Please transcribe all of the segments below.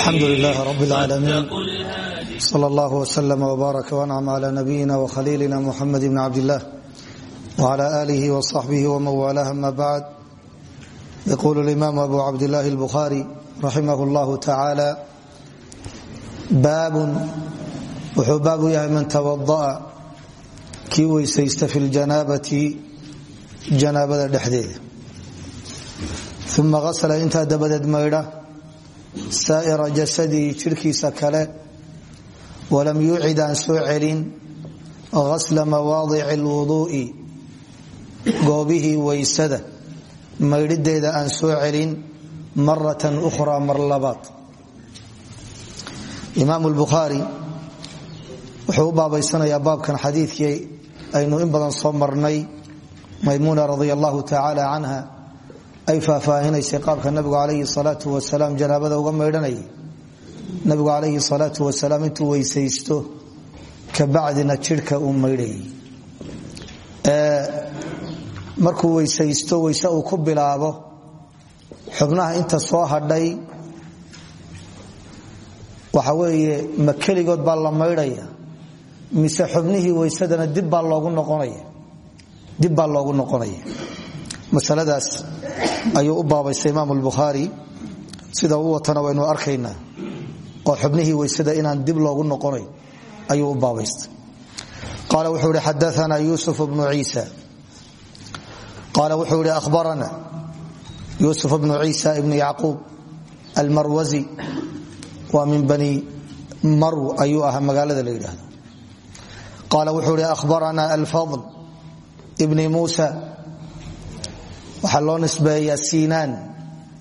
alxamdu lilaah rab اlcaalamiin sal allah wslm wbaarak wancam cla nabiyina wkhaliilina muxamed bn cabdilah wcla alih wصaxbih wman walah ama bacd yqul اlimam abu cabdilahi اlbukhari raximah اllah tacaala baabun wuxuu baab u yahay man tawada'a kii weysaysta fi ljanaabati janaabada dhexdeeda uma asla intaa dabadeed maydha saa'ira jasadii jidhkiisa kale walam yuucid aan soo celin ghasla mawaadici alwuduu'i goobihii waysada maydhideeda aan soo celin maratan ukhraa mar labaad. Imaam lbukhaari wuxuu u baabaysanayaa baabkan xadiidkii aynu in badan soo marnay maymuuna radia allahu tacaala canha ay faahfaahinaysay qaabka nabigu calayhi salaatu wasalaam janaabada uga maydhanayay nabigu calayhi salaatu wasalaam intuu weysaysto kabacdina jidhka uu maydhayay markuu weysaysto weyse uu ku bilaabo xubnaha inta soo hadhay waxa weeye ma keligood baa la maydhaya mise xubnihii weysadana dib baa loogu noqonaya masaladaas ayuu u baabaystay imaam lbukhaari sida u watana waynu arkaynaa. Oo xubnihii weysada inaan dib loogu noqonayn ayuu u baabaystay. Qaala wuxuu ihi xadaana yusuf bnu ciisa. Qaala wuxuu ihi ahbarana yusuf bnu ciisa ibnu yacquub almarwazi. Waa min bani marw ayuu ahaa magaalada la yidhaahdo. Qaala wuxuu ihi ahbarana alfadl bni muusa waxaa loo nisbeeyaa sinaan.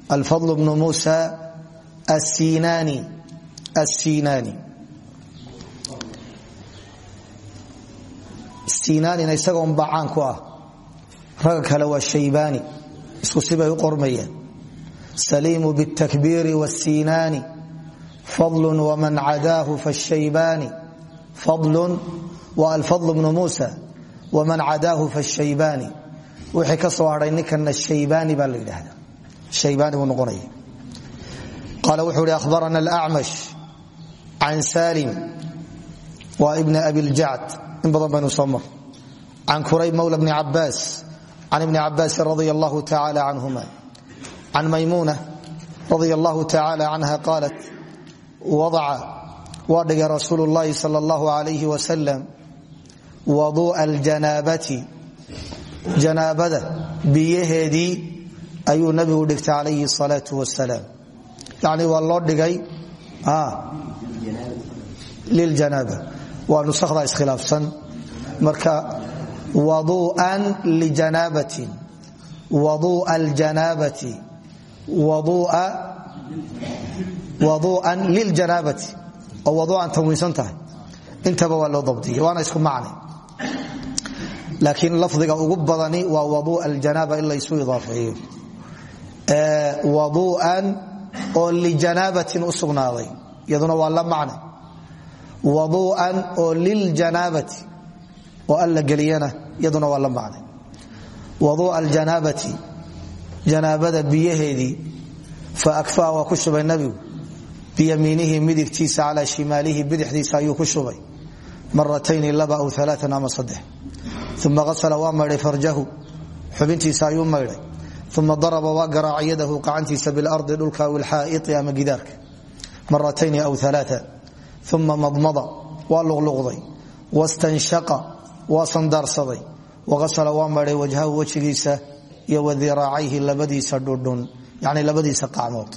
Alfadl bnu musa asinaani asinaani sinaanina isaga unbaa caan ku ah. Ragga kale waa shaybaani isku sibay u qormayaan saliimu bاtakbiiri wاsinaani fadl wman cadaahu fashaybaani fadl wa alfadl bnu musa wman cadaahu fashaybani wixii ka soo haay ninkana haybaani baa la yidhaahda haybaani buu noqonaya. Qaala wuxuu hi ahbarana alacmash can salim waa ibna abiljacd in badan baynu soo mar can kurayb mawla bni cabaas can ibni cabaasin radia allahu tacala canhuma can maymuna radia allahu tacala canha qaalat wadaca waa dhigay rasuulu llahi sal allahu alayh wasalam janaabada biyaheedii ayuu nabigu dhigtay calayhi salaau wasalaam yani waa loo dhigay liljanaaba waa nusakda iskhilaafsan. Marka waduu'an lijanaabatin waduu'a aljanaabati waduu'an liljanaabati oo waduu'an tanwiinsan tahay. Intaba waa loo dabdiyay waana isku macnay laakiin lafdiga ugu badani waa wadu aljanaaba in laysu idaafeeyo waduu'an oo lijanaabatin u sugnaaday. Iyaduna waa la macne waduu'an oo liljanaabati oo alla geliyana iyaduna waa la macne waduu'a aljanaabati janaabada biyaheedii fa akfaa waa ku shubay nabigu biyamiinihi midigtiisa calaa shimaalihi bidixdiisa ayuu ku shubay. Laba aw alaaan ama uma asla waa maydhay farjahu xubintiisa ayuu maydhay uma daraba waa garaaca yadahu qacantiisa bilardi dhulka aw ilxaa'ii ama gidaarka maratayni aw aa uma madmada waa luqluqday wastanshaqa waa sandaarsaday waasla waa maydhay wajhahu wejigiisa iyo wadiraacayhi labadiisa dhudhun yani labadiisa qacmood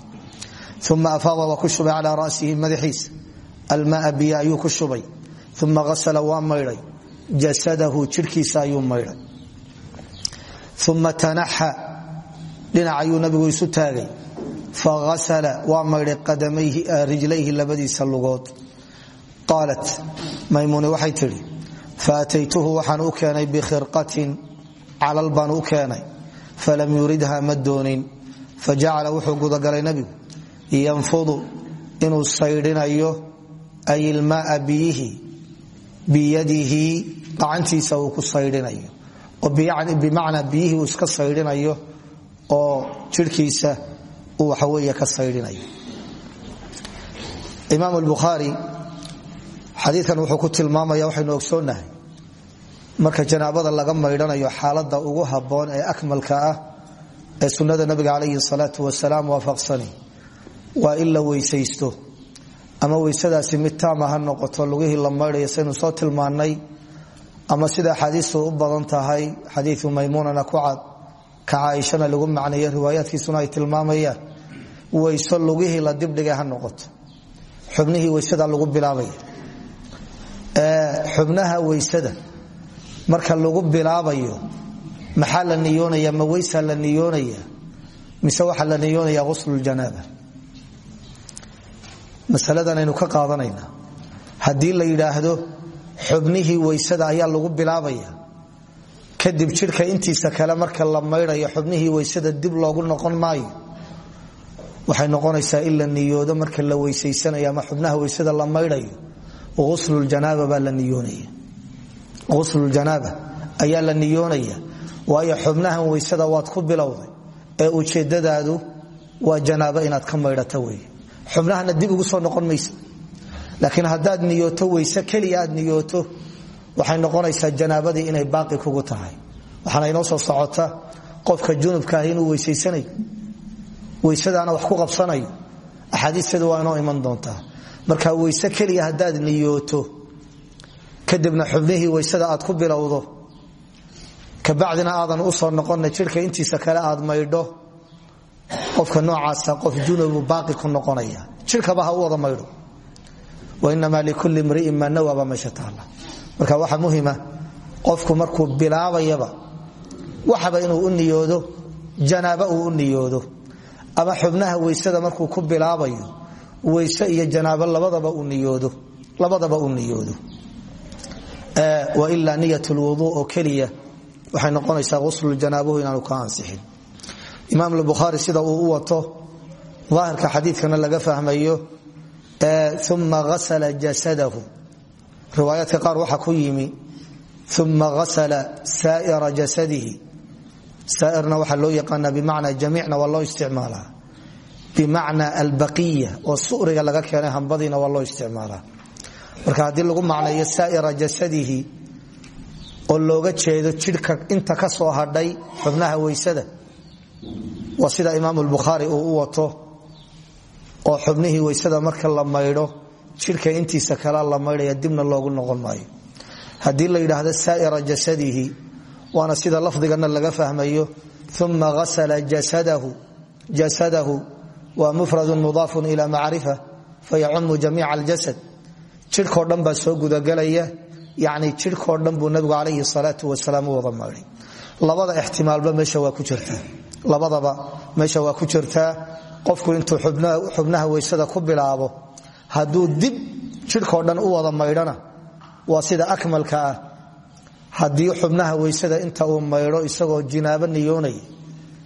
uma afaada waa ku shubay calaa rasihi madaxiisa almaa biyo ayuu ku shubay uma asla waa maydhay jasadahu jidhkiisa ayuu maydhay uma tanaxa dhinac ayuu nabigu isu taagay. Faasala waa maydhay rijlayhi labadiisa lugood. Qaalat maymune waxay tidhi faataytuhu waxaan u keenay bikhirqatin calal baan u keenay. Falam yuridha ma doonin. Fajacala wuxuu gudagalay nabigu yanfudu inuu saydhinayo ay ilmaaa biyihi biyadihi gacantiisa uu ku saydhinayo oo bimacnaa biyihii uu iska saydhinayo oo jirhkiisa uu waxaweeye ka saydhinayo imaam albukhaari xadiikan wuxuu ku tilmaamaya waxaynu ogsoonnahay marka janaabada laga maydhanayo xaalada ugu habboon ee akmalka ah ee sunnada nabiga calayhi salaatu wasalaam waafaqsani waa in la weysaysto ama weysadaasi mid taama ha noqoto lugihii la maydhaya saynu soo tilmaannay. Ama sida axaadiistu u badan tahay xadiiu maymuunana ku cad ka caaishana lagu macneeyo riwaayaadkiisuna ay tilmaamayaan. Weyso lugihii la dibdhigay ha noqoto. Xubnihii weysada lagu bilaabaya xubnaha weysada marka lagu bilaabayo maxaa la niyoonaya ma weysaa la niyoonaya mise waxaa la niyoonaya ghuslujanaaba masaladan aynu ka qaadanayna haddii la yidhaahdo xubnihii weysada ayaa lagu bilaabaya. Kadib jidhka intiisa kale marka la maydhayo xubnihii weysada dib loogu noqon maayo. Waxay noqonaysaa in la marka la weysaysanayo ama xubnaha weysada la maydhayo uslujanaaba baa la niyoonaya. Ghuslujanaaba ayaa la niyoonaya. Waayo xubnahan weysada waad ku bilowday ee ujeedadaadu waa janaabo inaad ka maydhata wey xubnahana dib ugu soo noqon maysa. Laakiin haddaad niyooto weyse keliya aad niyooto waxay noqonaysaa janaabadii inay baaqi kugu tahay. Waxaana inoo soo socota qofka junubkaahi inuu weysaysanayo weysadaana wax ku qabsanayo. Axaadiisteedu waa inoo iman doontaa. Marka weyse keliya haddaad niyooto kadibna xubnihii weysada aad ku bilowdo kabacdina aadan u soo noqona jidhka intiisa kale aad maydho qofka noocaasa qof junubu baaqi ku noqonaya. Jidhkaba ha u wada maydho. Wainamaa likulli mri'in maa nawaba meesha taalla marka waxaa muhima qofku markuu bilaabayaba waxaba inuu u niyoodo janaaba uu u niyoodo. Ama xubnaha weysada markuu ku bilaabayo weyse iyo janaabo labadaba uu niyoodo wailaa niyat lwuduu oo keliya waxay noqonaysaa ghuslujanaabhu inaanu ka ansixin imaam bukhaari sida uu u wato aahirka xadiikana laga fahmayo uma asla jasadahu. Riwaayaadka qaar waxaa ku yimi uma asla saaira jasadihi. Saairna waxaa loo yaqaana bimacnaa jamiicna waa loo isticmaalaa. Bimacnaa albaqiya oo suriga laga keenay hambadiina waa loo marka haddii lagu macneeyo saaira jasadihi oo looga jeedo jidhka inta ka soo hadhay xubnaha weysada waa sida imaam bukhaari uu u wato oo xubnihii weysada marka la maydho jidhka intiisa kala la maydhaya dibna loogu noqon maayo. Haddii la yidhaahdo saaira jasadihi waana sida lafdigana laga fahmayo uma asla jasadahu. Waa mufradu mudaafun ila macrifa fayacumu jamiica aljasad. Jidhkao dhan baa soo gudagelaya yani jidhkao dhan buu nabigu calayhi salaau wasalaam u wada maydhay. Labada ixtimaalba meesha waa ku jirtaa labadaba meesha waa ku jirtaa. Qofku intuu xubnaha weysada ku bilaabo hadduu dib jidhkao dhan u wada maydhana waa sida akmalka ah. Haddii xubnaha weysada inta uu maydho isagoo jinaabo niyoonaya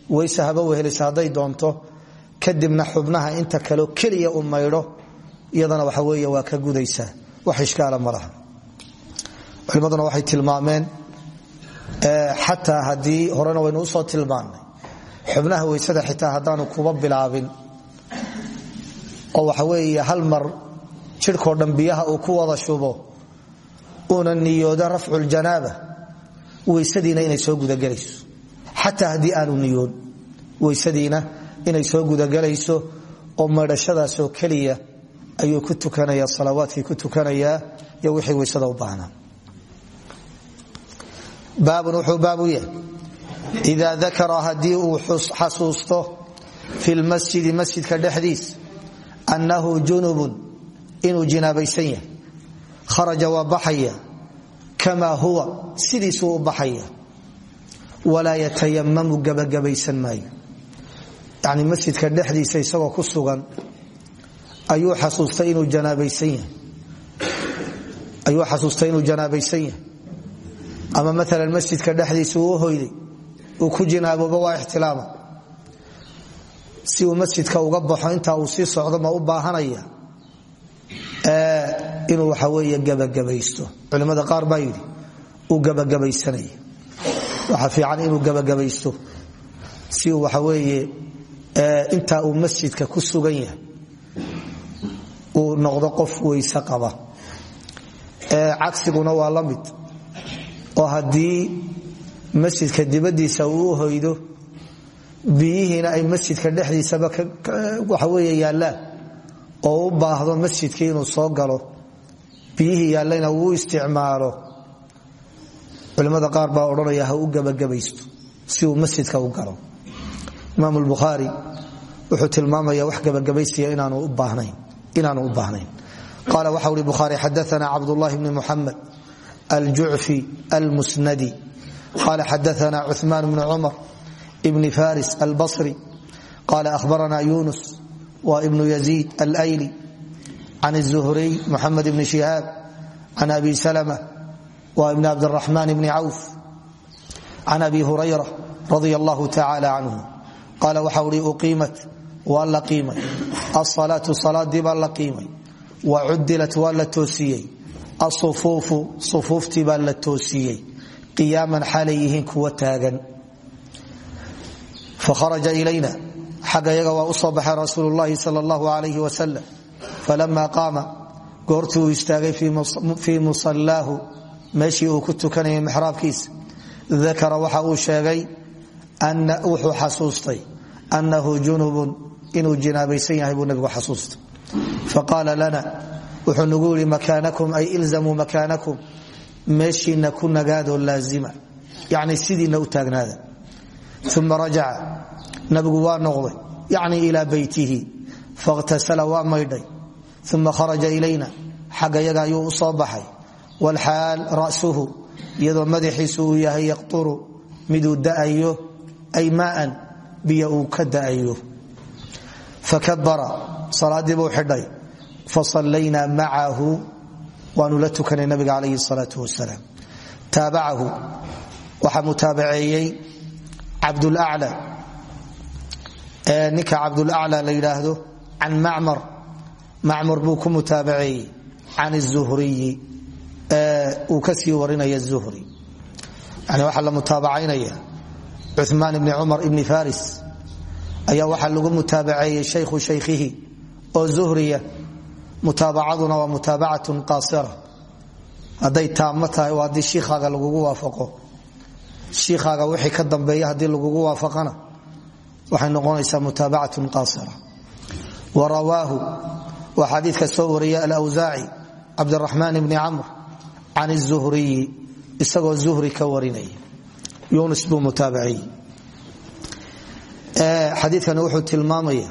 weyse haba wehelisa doonto kadibna xubnaha inta kaleo keliya uu maydho iyadana waxa wey waa ka gudaysaa wax ishkaala ma laha. Waxay tilmaameen xataa haddii horena waynu u soo tilmaannay xubnaha weysada xitaa haddaanu kuba bilaabin. oo waxa weeye hal mar jidhkao dhan biyaha uu ku wada shubo uuna niyoodo rafcu ljanaaba weysadiina inay soo gudagelayso. Xataa haddii aanu niyoon weysadiina inay soo gudagelayso oo maydhashadaasoo keliya ayuu ku tukanaya salawaadkii ku tukanayaa iyo wixii weysada u baahnaa. Baabun wuxuu baabu idaa dakara haddii uu xasuusto fi lmasjidi masjidka dhexdiis annahu junubun inuu jinaabaysan yahay. Kharaja waa baxaya kamaa huwa sidiisuu u baxaya. Walaa yatayamamu gabagabaysan maayo. Yani masjidka dhexdiisa isagoo ku sugan ayuu xasuustay inuu janaabaysan yahay. Ama maalan masjidka dhexdiisa uu hoyday uu ku jinaabooba waa ixtilaama. Si uu masjidka uga baxo intaa uu sii socdo ma u baahanaya inuu waxa wey gabagabaysto. Culimada qaar baa yidhi uu gabagabaysanaya waxa fiican inuu gabagabaysto si uu waxa weeye intaa uu masjidka ku sugan yahay uu noqdo qof weyse qaba. Cagsiguna waa la oo haddii masjidka dibadiisa uu hoydo biyihiina ay masjidka dhexdiisaba waxawe yaallaan oo u baahdo masjidkii inuu soo galo biyihii yaallayna uu isticmaalo. Culimmada qaar baa odhanaya ha u si uu masjidka u galo. Imaam lbukhaari wuxuu tilmaamaya wax gebagabaysiya inaanu u baahnayn qaala waxa uri bukhaari xadaana cabdullahi bni muxamed aljucfi almusnadi qala xadaana cuثmaan bni cumar bni faris albصri qala ahbarana yunus wa ibnu yaziid alayli can الzuhriy muxamed bni shihaab can abi salma wa ibn cabdالraxman bni cawf can abi hurayra radi allahu tacala canhu qaala waxa ui uqiimat waa la qiimay asalaatu salaadii baa la qiimay wa cudilat waa la toosiyey asufuufu sufuuftii baa la toosiyey qiyaaman xaalay yihiin kuwa taagan. Fakharaja ilayna. Xagga yaga waa u soo baxay rasuulu llahi sal allahu alayh wasalam falama qaama. Goortii uu istaagay fii musallaahu. Meeshii uu ku tukanayay mixraabkiisa dakara waxa uu sheegay wuxuu xasuustay annahu junubun inuu jinaabaysan yahay buu nabigu xasuustay meeshiina ku nagaadoo laazima. Yani sidiina u taagnaada. Uma rajaca. Nabigu waa noqday. Yani ilaa beytihi fakhtasala waa maydhay. Uma kharaja ilayna. Xagga yaga ayuu u soo baxay. Wlxaal ra'suhu. Iyadoo madaxiisu uu yahay yaqturu. Miduu da'ayo ay maaan biyo uu ka da'ayo waanu la tukanay nabiga calayhi salaau wasalaam. Taabacahu waxaa mutaabaceeyey cabdulacla ninka cabdulacla la yidhaahdo can macmar. Macmar buu ku mutaabaceeyey can zuhriyi uu ka sii warinaya zuhri yani waxaa la mutaabacaynaya cumaan ibni cumar ibni faris ayaa waxaa lagu mutaabaceeyey shaykhu shaykhihi oo zuhriya mutaabacaduna waa mutaabacatun qaasira hadday taamo tahay waa haddii shiikhaaga waafaqo. Shiikhaaga wixii ka dambeeya haddii lagugu waafaqana waxay noqonaysaa mutaabacatun qaasira wa rawaahu waa xadiidka soo wariya alawsaaci cabdiraxmaan ibni camr can zuhriyi isagoo zuhri ka warinaya yunus buu mutaabaciyey. Xadiikani wuxuu tilmaamaya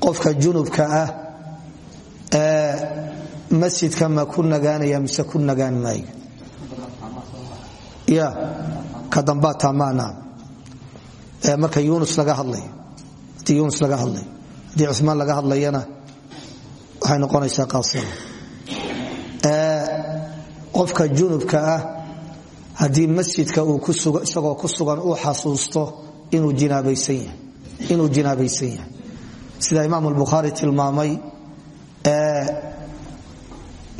qofka junubka ah masjidka ma ku nagaanaya mise ku nagaan maayo? Ya ka dambaa taamaana. Marka yunus laga hadlayo haddii yunus laga hadlayo haddii cumaan laga hadlayana waxay noqonaysaa qaasira qofka junubka ah haddii masjidka isagoo ku sugan uu xasuusto inuu jinaabaysan yahay sida imaam bukhaari tilmaamay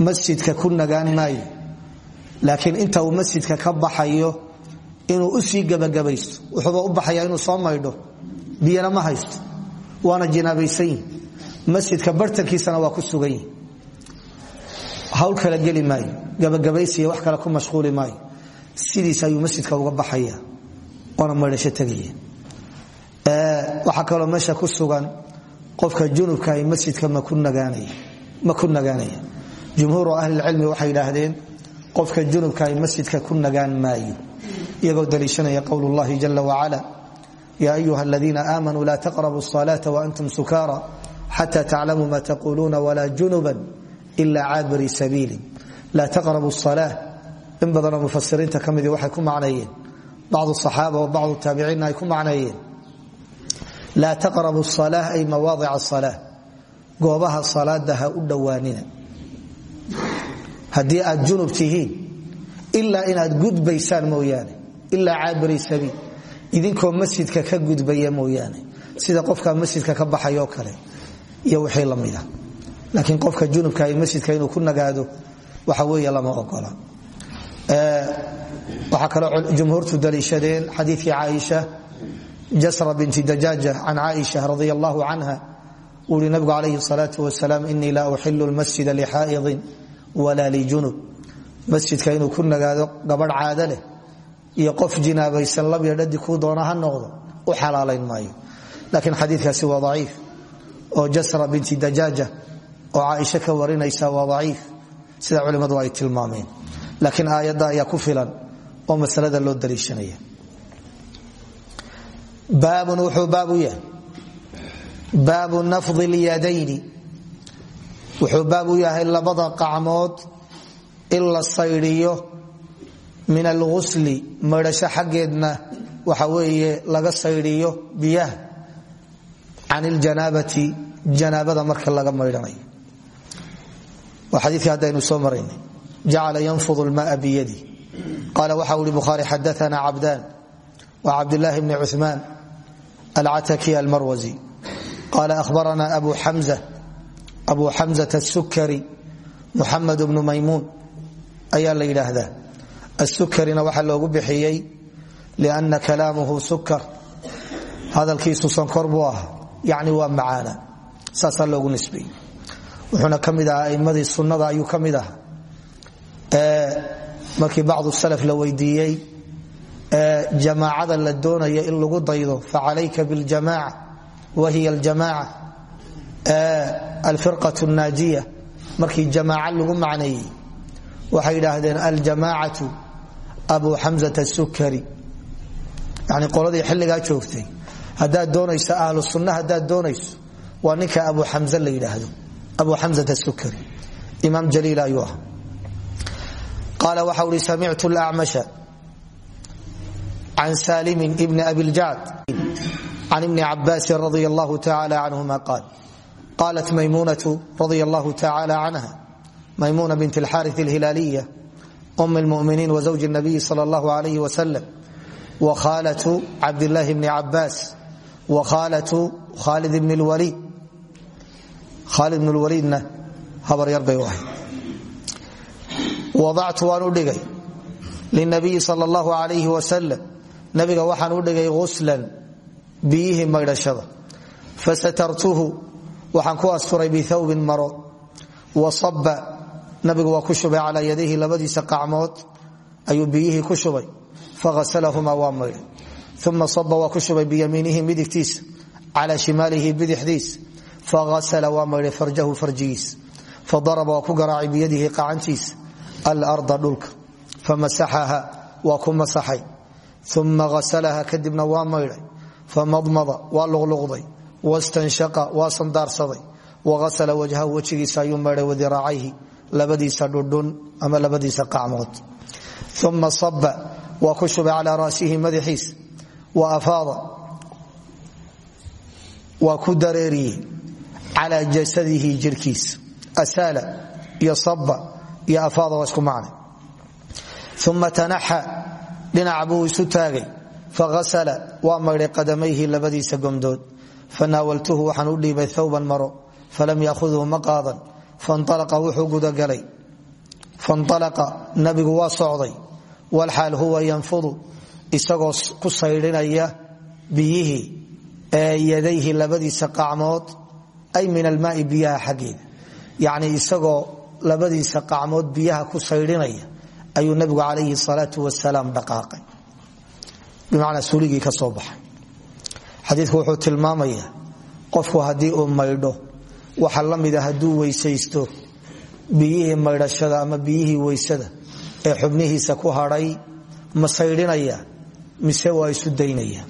masjidka ku nagaan maayo. Laakiin inta uu masjidka ka baxayo inuu u sii gebagabaysto wuxuuba u baxaya inuu soo maydho biyana ma haysto waana jinaabaysan masjidka bartankiisana waa ku sugan yihi hawl kala geli maayo gabagabaysiya wax kale ku mashquuli maayo. Sidiis ayuu masjidka uga baxaya oona maydhasho tegaya. Waxaa kaloo meesha ku sugan qofka junubka ay masjidka ma ku nagaanaya jumhuuru ahlilcilmi waxay yidhaahdeen qofka junubka ay masjidka ku nagaan maayo iyagoo daliishanaya qowl llahi jala wacala ya ayuha aladiina aamanuu la taqrabu salaata waantum sukaara xata taclamuu ma taquluuna wla junuba ila caabiri sabiili laa taqrabu salaa in badanoo mufasiriinta ka midii waxay ku macneeyeen. Bacdu axaaba wa bacdu taabiciinna ay ku macneeyeen. Laa taqrabu salaa ay mawaadic salaa goobaha salaada ha u dhowaanina haddii aad junub tihiin ilaa inaad gudbaysaan mooyaane ilaa caabiri sabiil idinkoo masjidka ka gudbaya mooyaane sida qofka masjidka ka baxayoo kale iyo wixii lamida laakiin qofka junubka ay masjidka inuu ku nagaado waxa weeye lama ogola. Waxaa kaloo jumhuurtu daliishadeen xadiikii caaisha jasra binti dajaaja can caaisha radi allahu canha uu ihi nabigu calayhi salaau wasalaam inii laa uxilu lmasjida lixaa'idin walaa lijunub masjidka inuu ku nagaado gabadh caado leh iyo qof jinaabaysan labya dhadi kuu doona ha noqdo u xalaalayn maayo. Laakiin xadiikaasi waa daciif oo jasra binti dajaaja oo caaisha ka warinaysa waa daciif sida culimmadu ay tilmaameen. Laakiin aayadda ayaa ku filan oo masalada loo daliishanaya. Baabun wuxuu baab yahay. Baabu nafdi lyadayni wuxuu baab u yahay labada qacmood in la saydhiyo min algusli maydhasho xaggeedna waxa weeye laga saydhiyo biyaha can iljanaabati janaabada marka laga maydhanayo. Waa xadiikii haddaynu soo maraynay. Jacala yanfud lmaa biyadi. Qaala waxa ui bukhaari xadaana cabdaan wa cabdulaahi bni cuثmaan alcataki almarwazi. Qaala ahbarana abu xamza abu xamzata asukari muxamed bnu maymuun ayaa la yidhaahdaa. Asukarina waxaa loogu bixiyey lianna kalaamuhu sukar hadalkiisu sankor buu ahaa yacni waa macaana. Saasaa loogu nisbeeyey wuxuuna ka mid ahaa aimmadii sunnada ayuu ka mid ahaa. Markii bacdu salaf la weydiiyey jamaacada la doonaya in lagu daydo facalayka biاljamaca wahiya aljamaca alfirqaة الnaajiya markii jamaaca lagu macneeyey waxay idhaahdeen aljamacatu abu xamزة الsukari yani qoladii xilligaa joogtay haddaad doonayso ahlu sunna haddaad doonayso waa ninka abu xamze la yidhaahdo abu xamزة الsukari imaam jaliil ayuu ah qaala waxa uhi samictu اlأcmasha can salimin bni abi اljacd can ibni cabaasin radi allahu tacala canhuma qaal qalat maymunatu radi allahu tacala canha maymuna bint alxari alhilaaliya um lmuminiin wazawji nabiyi sal allahu alayh wasalam wakhaalatu cabdillahi bni cabaas wakhaalatu khaalid bni lwaliid khaalid bn lwaliidna habaryar bay u ahayd wadactu waan u dhigay linabiyi sal allahu alayh wasalam nabiga waxaan u dhigay uslan biyihii maydhashada fasatartuhu waxaan ku asturay bithawbin maro wasaba nabigu waa ku shubay calaa yadayhi labadiisa qacmood ayuu biyihii ku shubay fahasalahuma waa maydhay uma saba waa ku shubay biyamiinihi midigtiisa calaa shimaalihi bidixdiisa faasala waa maydhay farjahu farjigiisa fadaraba waa ku garaacay biyadihi qacantiisa alarda dhulka famasaxaha waa ku masaxay. Uma asalaha kadibna waa maydhay famadmada waa luqluqday wastanshaqa waa sandaarsaday. Waasala wajhahu wejigiisa ayuu maydhay wadiraacayhi labadiisa dhudhun ama labadiisa qacmood. Uma saba waa ku shubay calaa raasihi madaxiisa wa afaada waa ku dareeriyey calaa jasadihi jirkiisa asala iyo saba iyo afaada waa isku macna uma tanaxa dhinac buu isu taagay. Faasala waa qadamayhi labadiisa gomdood fanaawaltuhu waxaan u dhiibay thawban maro falam yaahudhu ma qaadan fanalaqa wuxuu gudagalay. fanalaqa nabigu waa socday. walxaal huwa yanfudu isagoo ku saydhinaya biyihii ee yadayhi labadiisa qacmood ay min almaai biyaha xaggeeda yacni isagoo labadiisa qacmood biyaha ku saydhinaya ayuu nabigu calayhi salaau wasalaam xadiidku wuxuu tilmaamayaa qofku haddii uu maydho waxa la mida hadduu weysaysto biyihii maydhashada ama biyihii weysada ee xubnihiisa ku hadhay ma saydhinaya mise waa isu daynaya?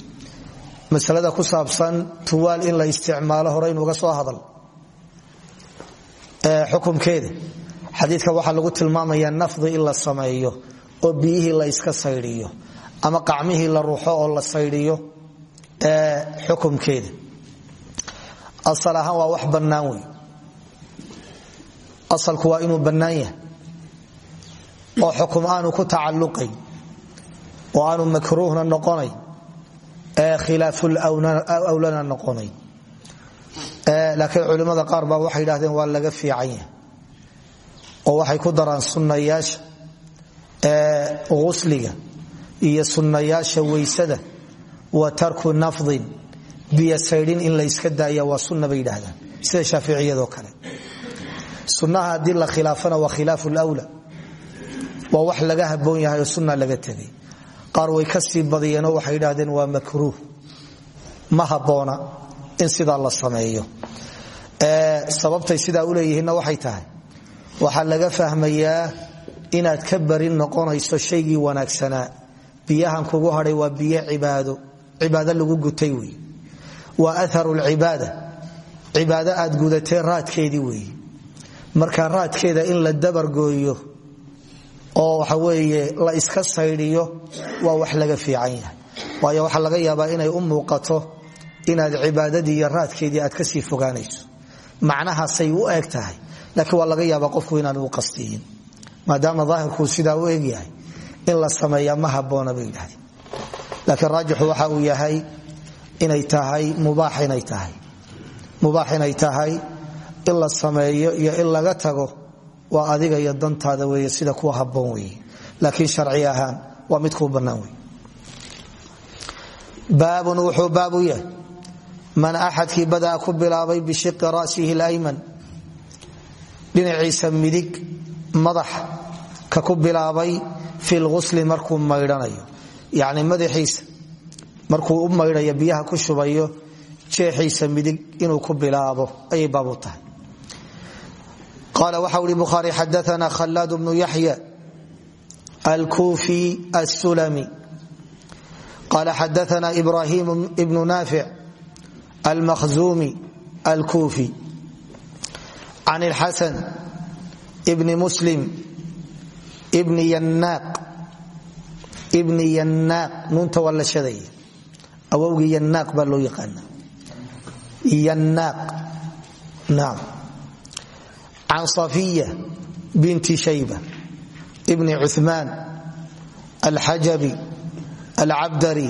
Masalada ku saabsan tuwaal in la isticmaalo horeynuga soo hadal. Xukumkeeda xadiidka waxaa lagu tilmaamayaa nafdi in la sameeyo oo biyihii la iska saydhiyo ama qacmihii la ruuxo oo la saydhiyo xukumkeeda. Asal ahaan waa wax bannaan wey asalku waa inuu bannaan yahay. Oo xukum aanu ku tacalluqayn. Oo aanu makruuhna noqonayn. Ee khilaafulawlana noqonayn. Laakiin culimmada qaar baa waxay yidhahdeen waa laga fiican yahay. Oo waxay ku daraan sunnayaasha. Usliga iyo sunnayaasha weysada wa tarku nafdin biyo saydhin in layska daaya waa sunna bay sida shaaficiyadoo kale. Sunnaha haddii la khilaafana waa khilaafu lwla waa wax laga haboon yahay sunna laga tegay qaar way ka sii waxay idhaahdeen waa makruuh. Ma habboona in sidaa la sameeyo. Sababtay sidaa u leeyihiinna waxay tahay. Waxaa laga fahmayaa inaad ka barin noqonayso shaygii wanaagsanaa. Biyahan kugu hadhay waa biyo cibaado cibaado lagu gutay wey waa aharu lcibaada cibaado aad gudatee raadkeedii wey marka raadkeeda in la dabargooyo oo waxa weeye la iska saydhiyo waa wax laga fiican yahay. Waayo waxaa laga yaabaa inay u muuqato inaad cibaadadii iyo raadkeedii aad ka sii fogaanayso. Macnahaasay u eg tahay laakiin waa laga yaabaa qofku inaan u qastiyin maadaama daahirkuu sidaa u egyahay in la sameeya ma haboona bay laakiin raajixu waxa uu yahay inay tahay mubaax inay tahay. Mubaax inay tahay in sameeyo iyo in laga tago waa adiga iyo dantaada weeye sida kuwa habboon weeye. Laakiin sharci ahaan waa mid kuu bannaan wey baabun wuxuu yahay. Man axadkii badaa ku bilaabay bishiqi ra'sihi اlayman dhinaciisa midig madax ka ku bilaabay fi lghusli markuu maydhanayo yacni madaxiisa markuu u maydhayo biyaha ku shubayo jeexiisa midig inuu ku bilaabo ayay baabu tahay. Qaala waxau ihi bukhaari xadaana khalaad bnu yaxya alkuufi asulami qaala xadaana ibrahim bnu naafic almakhzumi alkuufi. Can ilxasan bni muslim bni yanaaq ibni yanaaq nuunta waa la shadaya awowgii yanaaq baa loo yaqaana yanaaq naam can safiya binti shayba bni cuثmaan alxajabi alcabdari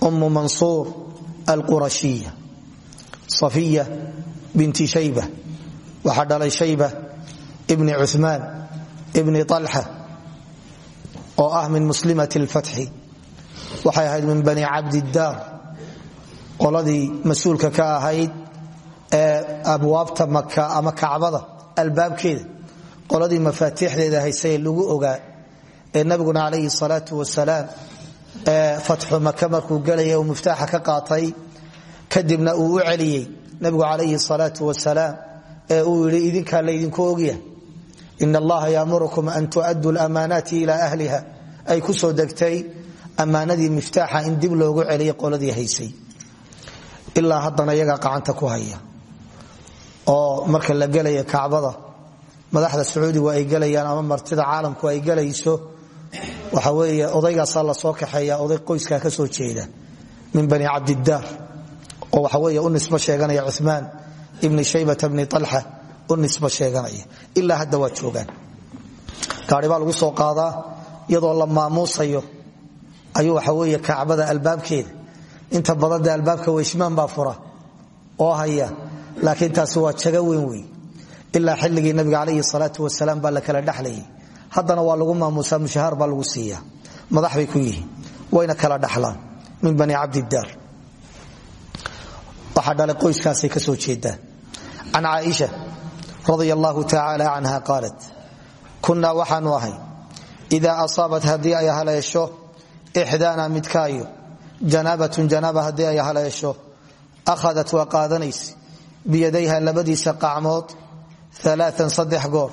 umu mansuur alqurashiya safiya binti shayba waxaa dhalay shayba bni cuثmaan bni طalxa oo ah min muslimat اlfatxi waxay ahayd min bani cabdidaar qoladii mas'uulka ka ahayd ee abwaabta maka ama kacbada albaabkeeda. Qoladii mafaatiixdeeda haysaye lagu ogaa ee nabiguna calayhi salaau wasalaam ee fatxu maka markuu gelaya uu miftaaxa ka qaatay kadibna uu u celiyey nabigu calayhi salaau wasalaam ee uu yidhi idinkaa laydinku ogya in allaha yaamurukum an tu'aduu lamaanaati ila ahliha ay ku soo degtay ammaanadii miftaaxa in dib loogu celiyo qoladii haysay ilaa haddana iyagaa gacanta ku haya oo marka la gelaya kacbada madaxda sacuudigu ay gelayaan ama martida caalamku ay gelayso waxa weeye odaygaasaa la soo kaxeeya oday qoyskaa ka soo jeeda min bani cabdidaar oo waxa weeye u nisbo u nisbo sheeganaya. Ilaa hadda waa joogaan. Gaari baa lagu soo qaadaa iyadoo la maamuusayo. Ayuu waxa weeye kacbada albaabkeeda. Inta badan albaabka weysmaan baa fura oo haya. Laakiin taasi waa jago weyn wey ilaa xilligii nabiga calayhi salaatu wasalaam baa la kala dhexlayay haddana waa lagu maamuusaa mushahaar baa lagu siiya madax bay ku yihiin. Wayna kala dhaxlaan min bani cabdidaar. Waxaa dhalay qoyskaasay ka soo jeedaan. Can caaisha radia allahu tacaala canha qaalat kunnaa waxaanu ahay. Idaa asaabat haddii ay haleesho ixdaana midkaayo. Janaabatun janaaba haddii ay haleesho akhadat waa qaadanaysa biyadayha labadiisa qacmood alaaan saddex goor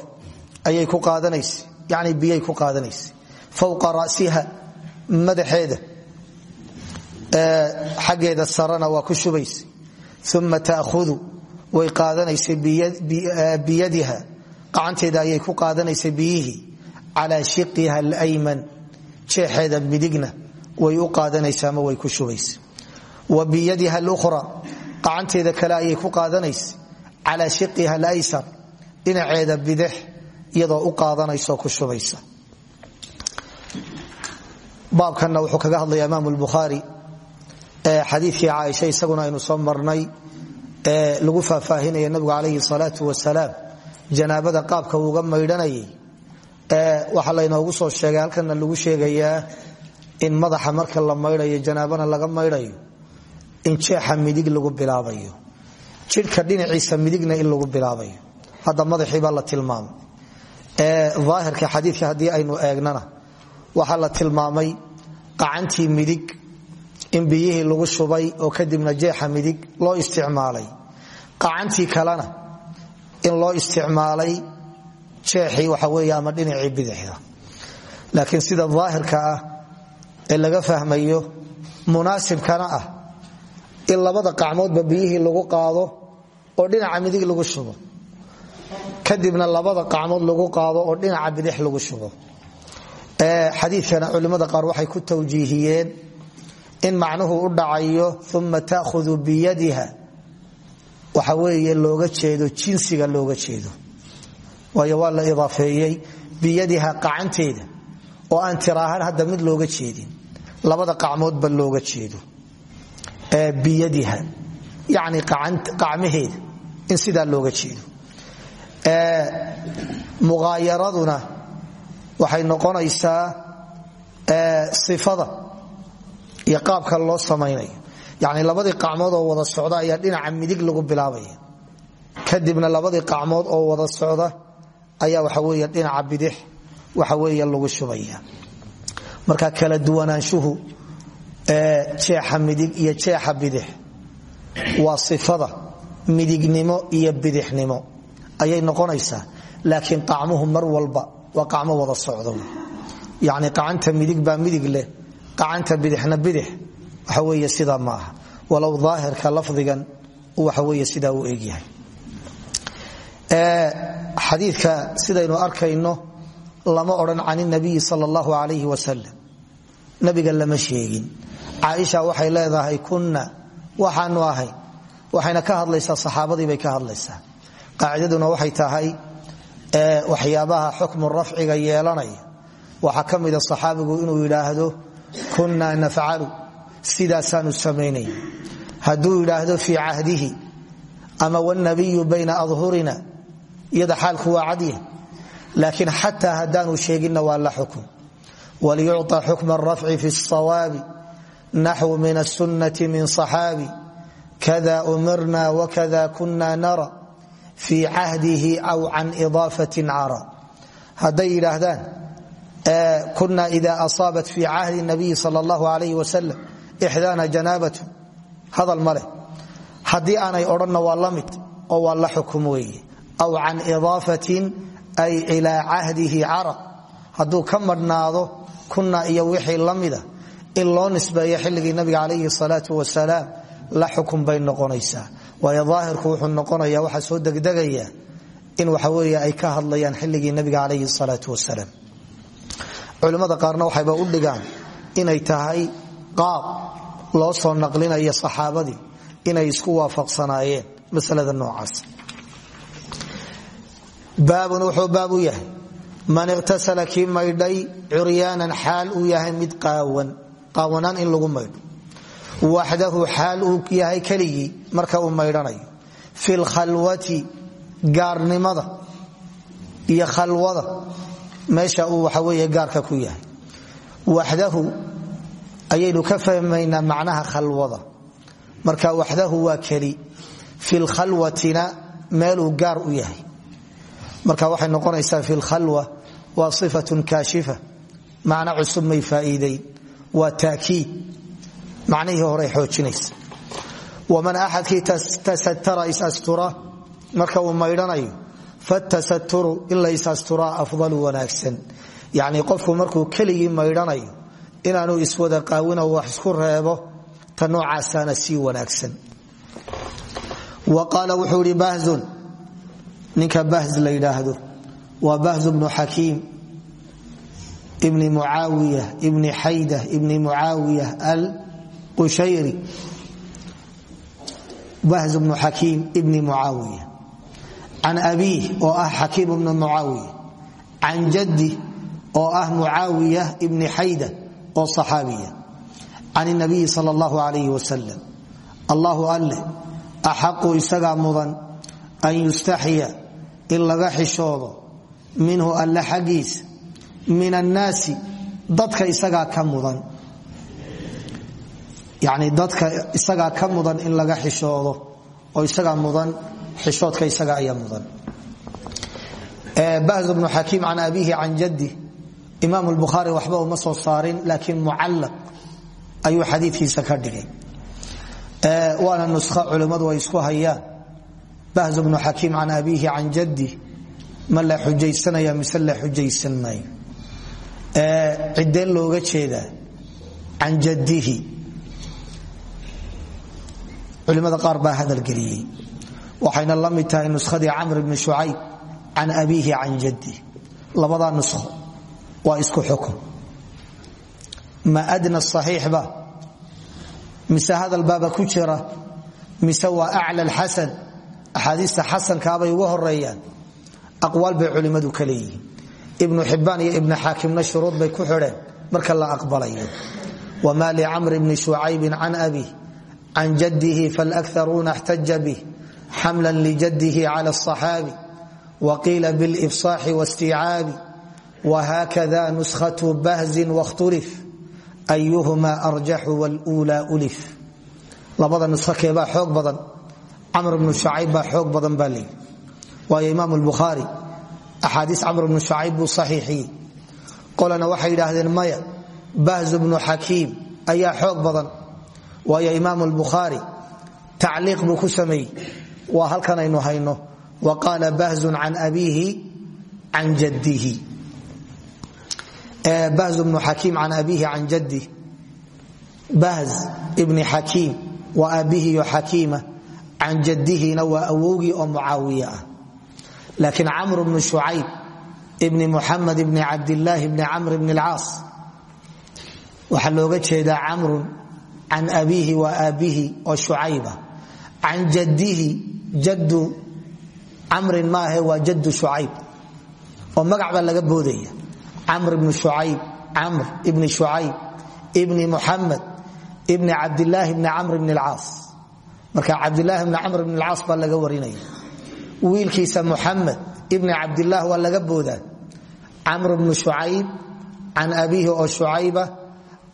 ayay ku qaadanaysa yani biyay ku qaadanaysa fowqa rasiha madaxeeda xaggeeda sarana waa ku shubaysa uma taahudu way qaadanaysay biyadiha. Qacanteeda ayay ku qaadanaysay biyihii calaa shiqiha alayman. Jeexeeda midigna way u qaadanaysa ama way ku shubaysa wa biyadiha alukhra. Qacanteeda kale ayay ku qaadanaysa calaa shiqiha alaysar. Dhinaceeda bidix iyadoo u qaadanayso ku shubaysa. Baabkanna wuxuu kaga hadlaya imaam lbukhaari xadiikii caaisha isaguna aynu soo marnay ee lagu faahfaahinaya nabigu calayhi salaau wasalaam. Janaabada qaabka uuga maydhanayay waxaa laynoogu soo sheegay halkana lagu sheegayaa in madaxa marka la maydhayo janaabana laga maydhayo in jeexa midig lagu bilaabayo jidhka dhinaciisa midigna in lagu bilaabayo. Hadda madaxiibaa la tilmaamay. Ee aahirka xadiidka haddii aynu eegnana waxaa la tilmaamay qacantii midig in biyihii lagu shubay oo kadibna jeexa midig loo isticmaalay. Qacantii kalena in loo isticmaalay jeexii waxa wey ama dhinacii bidixda. Laakiin sida daahirka ah ee laga fahmayo munaasibkana ah in labada qacmoodba biyihii lagu qaado oo dhinaca midig lagu shubo. Kadibna labada qacmood lagu qaado oo dhinaca bidix lagu shubo. Xadiikana culimmada qaar waxay ku tawjiihiyeen in macnuhu u dhacayo uma tahudu biyadiha. Waxa weeye looga jeedo jinsiga looga jeedo. Waayo waa la idaafeeyey biyadiha qacanteeda oo aan tiraahaan hadda mid looga jeedin. Labada qacmoodba looga jeedo. Biyadiha. Yani qacmaheeda in sidaa looga jeedo. Muaayaraduna waxay noqonaysaa ifada iyo qaabka loo samaynayo yani labadii qacmood oo wada socda ayaa dhinaca midig lagu bilaabaya kadibna labadii qacmood oo wada socda ayaa waxawe dhinaca bidix waxawe lagu shubaya. Marka kala duwanaanshuhu jeexa midig iyo jeexa bidix waa ifada midignimo iyo bidixnimo. Ayay noqonaysaa laakiin qacmuhu mar walba waa qacmo wada socdo. Yani qacanta midig baa midig leh qacanta bidixna bidix waxa wey sidaa ma aha. Walow lafdigan waxawe sidaa u egyahay xadiika sidaynu arkayno lama odhan can nabiyi sal allahu alayh wasalam nabiga lama sheegin. Caaisha waxay leedahay kunna waxaanu ahay. Waxayna ka hadlaysaa saxaabadiibay ka hadlaysaa. Qaacidaduna waxay tahay waxyaabaha xukmu rafciga yeelanaya. Waxaa ka mida saxaabigu inuu yidhaahdo kunna nafcalu sidaasaanu samaynay hadduu yidhaahdo fii cahdihi ama wnabiyu bayna adhurina iyada xaalku waa cadya laakiin xataa haddaanu sheeginna waa la xukm waliyucطa xukma rafci fi الصawaabi naxwu min الsunnati min صaxaabi kada umirna wakada kuna nara fii cahdihi aw can idaafatin cara hadday yidhaahdaan kuna ida asaabat fi cahdi nabiyi sal اllahu alayh wasalam ixdaana janaabatu. Hadal ma leh. Haddii aanay odhanna waa la mid oo waa la xukum weeye. Aw can idaafatin ay ilaa cahdihi cara hadduu ka madhnaado kuna iyo wixii la mida in loo nisbeeyo xilligii nabiga calayhi salaau wasalaam la xukun bay noqonaysaa. Waayo daahirku wuxuu noqonaya waxaa soo degdegaya in waxawe ay ka hadlayaan xilligii nabiga calayhi salaau wasalaam culimmada qaarna waxayba u dhigaan inay tahay qaab loo soo naqlinayo saxaabadii inay isku waafaqsanaayeen masalada noocaas. Baabun wuxuu baab u yahay man iqtasala kii maydhay curyaanan xaal uu yahay mid qaawan qaawanaan in lagu maydho. Waxdahu xaal uu yahay keligii marka uu maydhanayo. Fi lkhalwati gaarnimada iyo khalwada meesha uu waxawe gaarka ku yahay. Waxdahu ayaynu ka fahmaynaa macnaha khalwada. Marka waxdahu waa keli fi lkhalwatina meeluu gaar u yahay. Marka waxay noqonaysaa fi lkhalwa waa ifatun kaashifa macno cusub may faaiideyn waa taakiid macnihii hore xoojinaysa. Waman axadkii tasatara isastura marka uu maydhanayo fatasaturu in la isasturaa afdalu wanaagsan yacnii qofku markuu keligii maydhanayo inaanu iswada qaawino wax isku reebo ta noocaasaana sii wanaagsan wa qaala wuxuu ihi bahzun ninka bahz la yidhaahdo waa bahz bnu xakiim ibni mucaawiya ibni xayda ibni mucaawiya alqushayri bahz bnu xakiim ibni mucaawiya can abiih oo ah xakiim ibnu mucaawiya can jaddi oo ah mucaawiya ibni xayda oo saxaabiya can nabiyi sal allahu alayh wasalam allahu alleh axaqu isagaa mudan an yustaxya in laga xishoodo minhu alle xaggiisa min annaasi dadka isagaa ka mudan yani dadka isagaa ka xishoodka isaga ayaa mudan. Bahz bnu xakiim can abihi can jaddi imaam lbukhaari waxba uma soo saarin laakiin mucallaq ayuu xadiikiisa ka dhigay. Waana nuskho culimmadu ay isku hayaan. Bahz bnu xakiim can abihi can jaddi ma la xujaysanaya mise la xujaysan maayo cideen looga jeedaa can jaddihi. Culimada waxayna la mid tahay nuskadii camr bni shucayb can abiihi can jaddi. Labadaa nuskho waa isku xukun ma adna saxiixba mise hadalbaaba ku jira? Mise waa acla alxasan? Axaadiista xasankaabay uga horeeyaan aqwaal bay culimmadu ka leeyihiin. Ibnu xibbaan iyo ibnu xaakimna shuruud bay ku xidheen. Marka la aqbalayo. Wma licamr bni shucaybin xamla ljadihi cala الصaxaabi waqiila bilifصaaxi wاsticaabi whakada nuskhaة bahzi wاkhturif ayuhma arjaxu wlula ulif labada nuskho keebaa xoog badan camr bnu shucayb baa xoog badan baa leeyi waayo imaam اlbukhaari axaadiis camr bnu shucayb buu saxiixiyey qolana waxay yidhaahdeen maya bahz bnu xakiim ayaa xoog badan waayo imaam اlbukhaari tacliiq buu ku sameeyey waa halkan aynu hayno. Wa qaala bahzun can abiihi can jaddihi. Bahz bnu xakiim can abiihi can jaddi. Bahz ibni xakiim waa aabihiyo xakiima can jaddihina waa awowgii oo mucaawiye ah. Laakiin camr bnu shucayb ibni muxamed ibni cabdillaahi bni camr bni اlcaas waxaa looga jeedaa camrun can abiihi waa aabbihi oo shucayba can jaddihi jaddu camrin maahe waa jaddu shucayb oo magac baa laga boodaya. Camr ibni shucayb camr ibni shucayb ibni muxamed ibni cabdilaahi bni camr bni alcaas. Marka cabdilaahi bni camr bni alcaas baa laga warinaya. Wiilkiisa muxamed ibni cabdilaah waa laga boodaa. Camr bnu shucayb can abiihi oo shucayba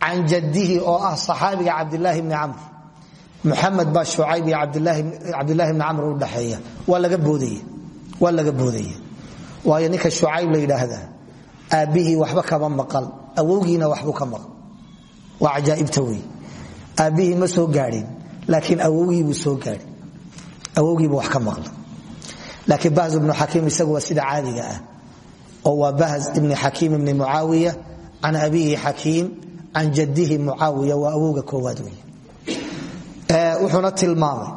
can jadihi oo ah saxaabiga cabdilaahi bni camr muxamed baa shucayb iyo cabdilaahi bni camr udhaxeeya waa laga boodaya. Waayo ninka shucayb la yidhaahdaa aabbihii waxba kama maqal awowgiina waxbuu ka maqal. Waa cajaaibta wey aabbihii ma soo gaadhin laakiin awowgiibuu soo gaadhi awowgiibuu wax ka maqla laakiin bahz ibnu xakiim isagu waa sida caadiga ah oo waa bahz ibni xakiim ibni mucaawiya can abiihi xakiim can jadihi mucaawiya wuxuuna tilmaamay.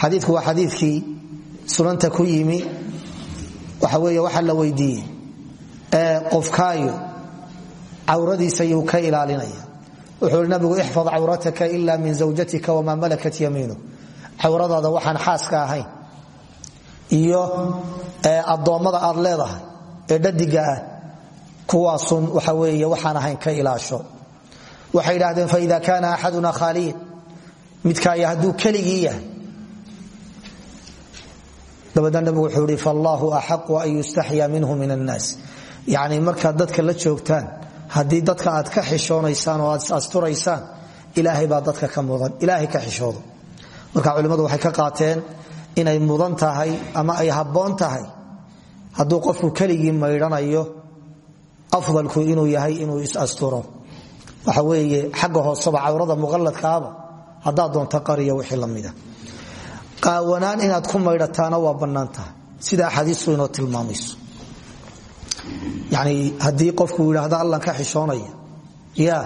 Xadiiku waa xadiikii sunanta ku yimi. Waxa wey waxaa la weydiiyey. Qofkaayo cawradiisa yuu ka ilaalinaya. Wuxuu nabigu ixfad cawrataka ila min zawjatika wamaa malakat yamiinu. Cawradaada waxaan xaaska ahayn. Iyo addoommada aad leedahay ee dhadiga ah kuwaasun waxa wey waxaan ahayn ka ilaasho. Waxay idhaahdeen faida kaana axaduna khaaliyan midkaaya hadduu keligii yahay. Dabadan nabigu wuxuu ihi fallaahu axaqu an yustaxya minhu min annaas. Yacni markaad dadka la joogtaan haddii dadka aad ka xishoonaysaan oo aad asturaysaan ilaahay baa dadka ka mudan ilaahay ka xishoodo. Marka culimmadu waxay ka qaateen inay mudan tahay ama ay habboon tahay. Hadduu qofku keligii maydhanayo afdalku inuu yahay inuu is-asturo. Waxa weeye xagga hooseba cawrada muqalladkaaba haddaad doonto qariya wixii lamida qaawanaan inaad ku maydhataana waa bannaan sida axaadiistu inoo tilmaamayso. Yani haddii qofku yidhaahdo allan ka xishoonaya ya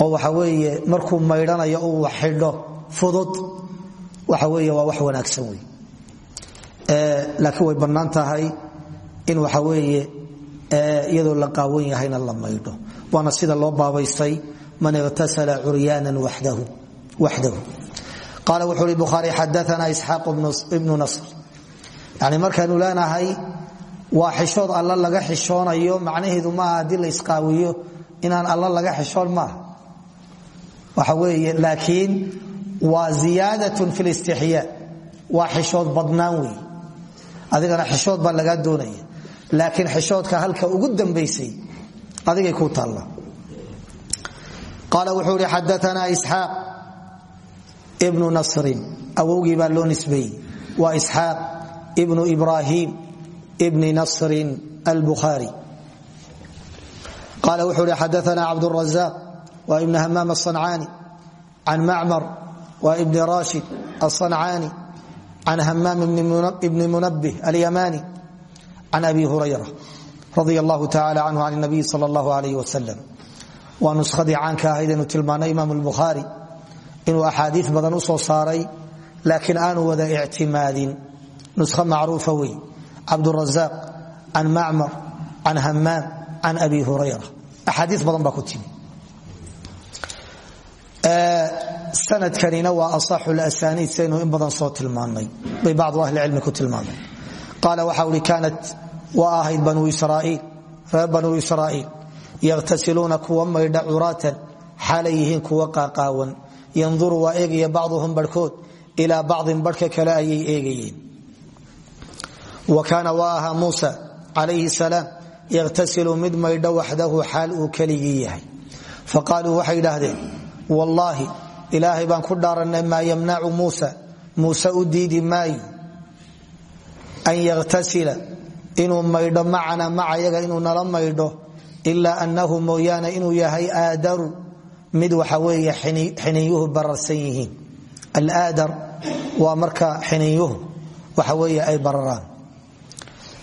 oo waxa weeye markuu maydhanayo uu xidho fudud waxa weeye waa wax wanaagsan wey laakiin way bannaan in waxa weeye iyadoo la qaawan yahayna la maydho. Waana sida loo baabaystay man iqtasala curyaanan waxdahu qaala wuxuu hi bukhaari xadaana isxaaq ibnu nasr yani markaanu leenahay waa xishood alla laga xishoonayo macnaheedu maaha haddii la isqaawiyo inaan alla laga xishoon maaha waxa weeye laakiin waa ziyaadatun fi listixyaa waa xishood badnaan wey adigana xishood baa lagaa doonaya laakiin xishoodka halka ugu dambaysay adigay ku taalla qaala ibnu nasrin awowgii baa loo nisbeeyey waa isxaaq ibnu ibrahim ibni nasrin albukhaari qaala wuxuu hi xadaana cabdurazaq wa ibn hamaam aلصancaani can macmar wa ibni rashid aلصancaani can hamaam ibni munabih alyamani can abi hurayra radi allahu tacala canhu can nabiy sal اllahu alayh wasalam waa nuskadii caanka ahayd aynu tilmaanay imaam lbukhaari inuu axaadii badan u soo saaray laakiin aanu wada ictimaadin. Nuskho macruufa wey cabdurazaq can macmar can hamaam can abi hurayra. Axaadii badan baa ku timi. Sanadkanina waa asaxu lasaniid saynu in badan soo tilmaanay bay bacdu ahlicilmi ku tilmaameen qaala waxa uhi kaanat waa ahayd banuu israaiil. Reer banuu israa'iil yakhtasiluuna kuwa maydha curaatan kuwa qaaqaawan yanduru waa eegaya bacduhum barhkood ilaa bacdin barhka kale ayay eegayeen wa kaana waa ahaa muusa calayhi salaam yakhtasilu mid maydha waxdahu xaal uu keligii yahay faqaaluu waxay idhaahdeen wallaahi ilaahay baan ku dhaaranay maa yamnacu muusa muuse u diidi maayo an yakhtasila inuu maydho macana macayaga inuu nala maydho ilaa annahu mooyaane inuu yahay aadaru mid waxa weeye xininyuhu bararsan yihiin. Alaadar waa marka xininyuhu waxa weeye ay bararaan.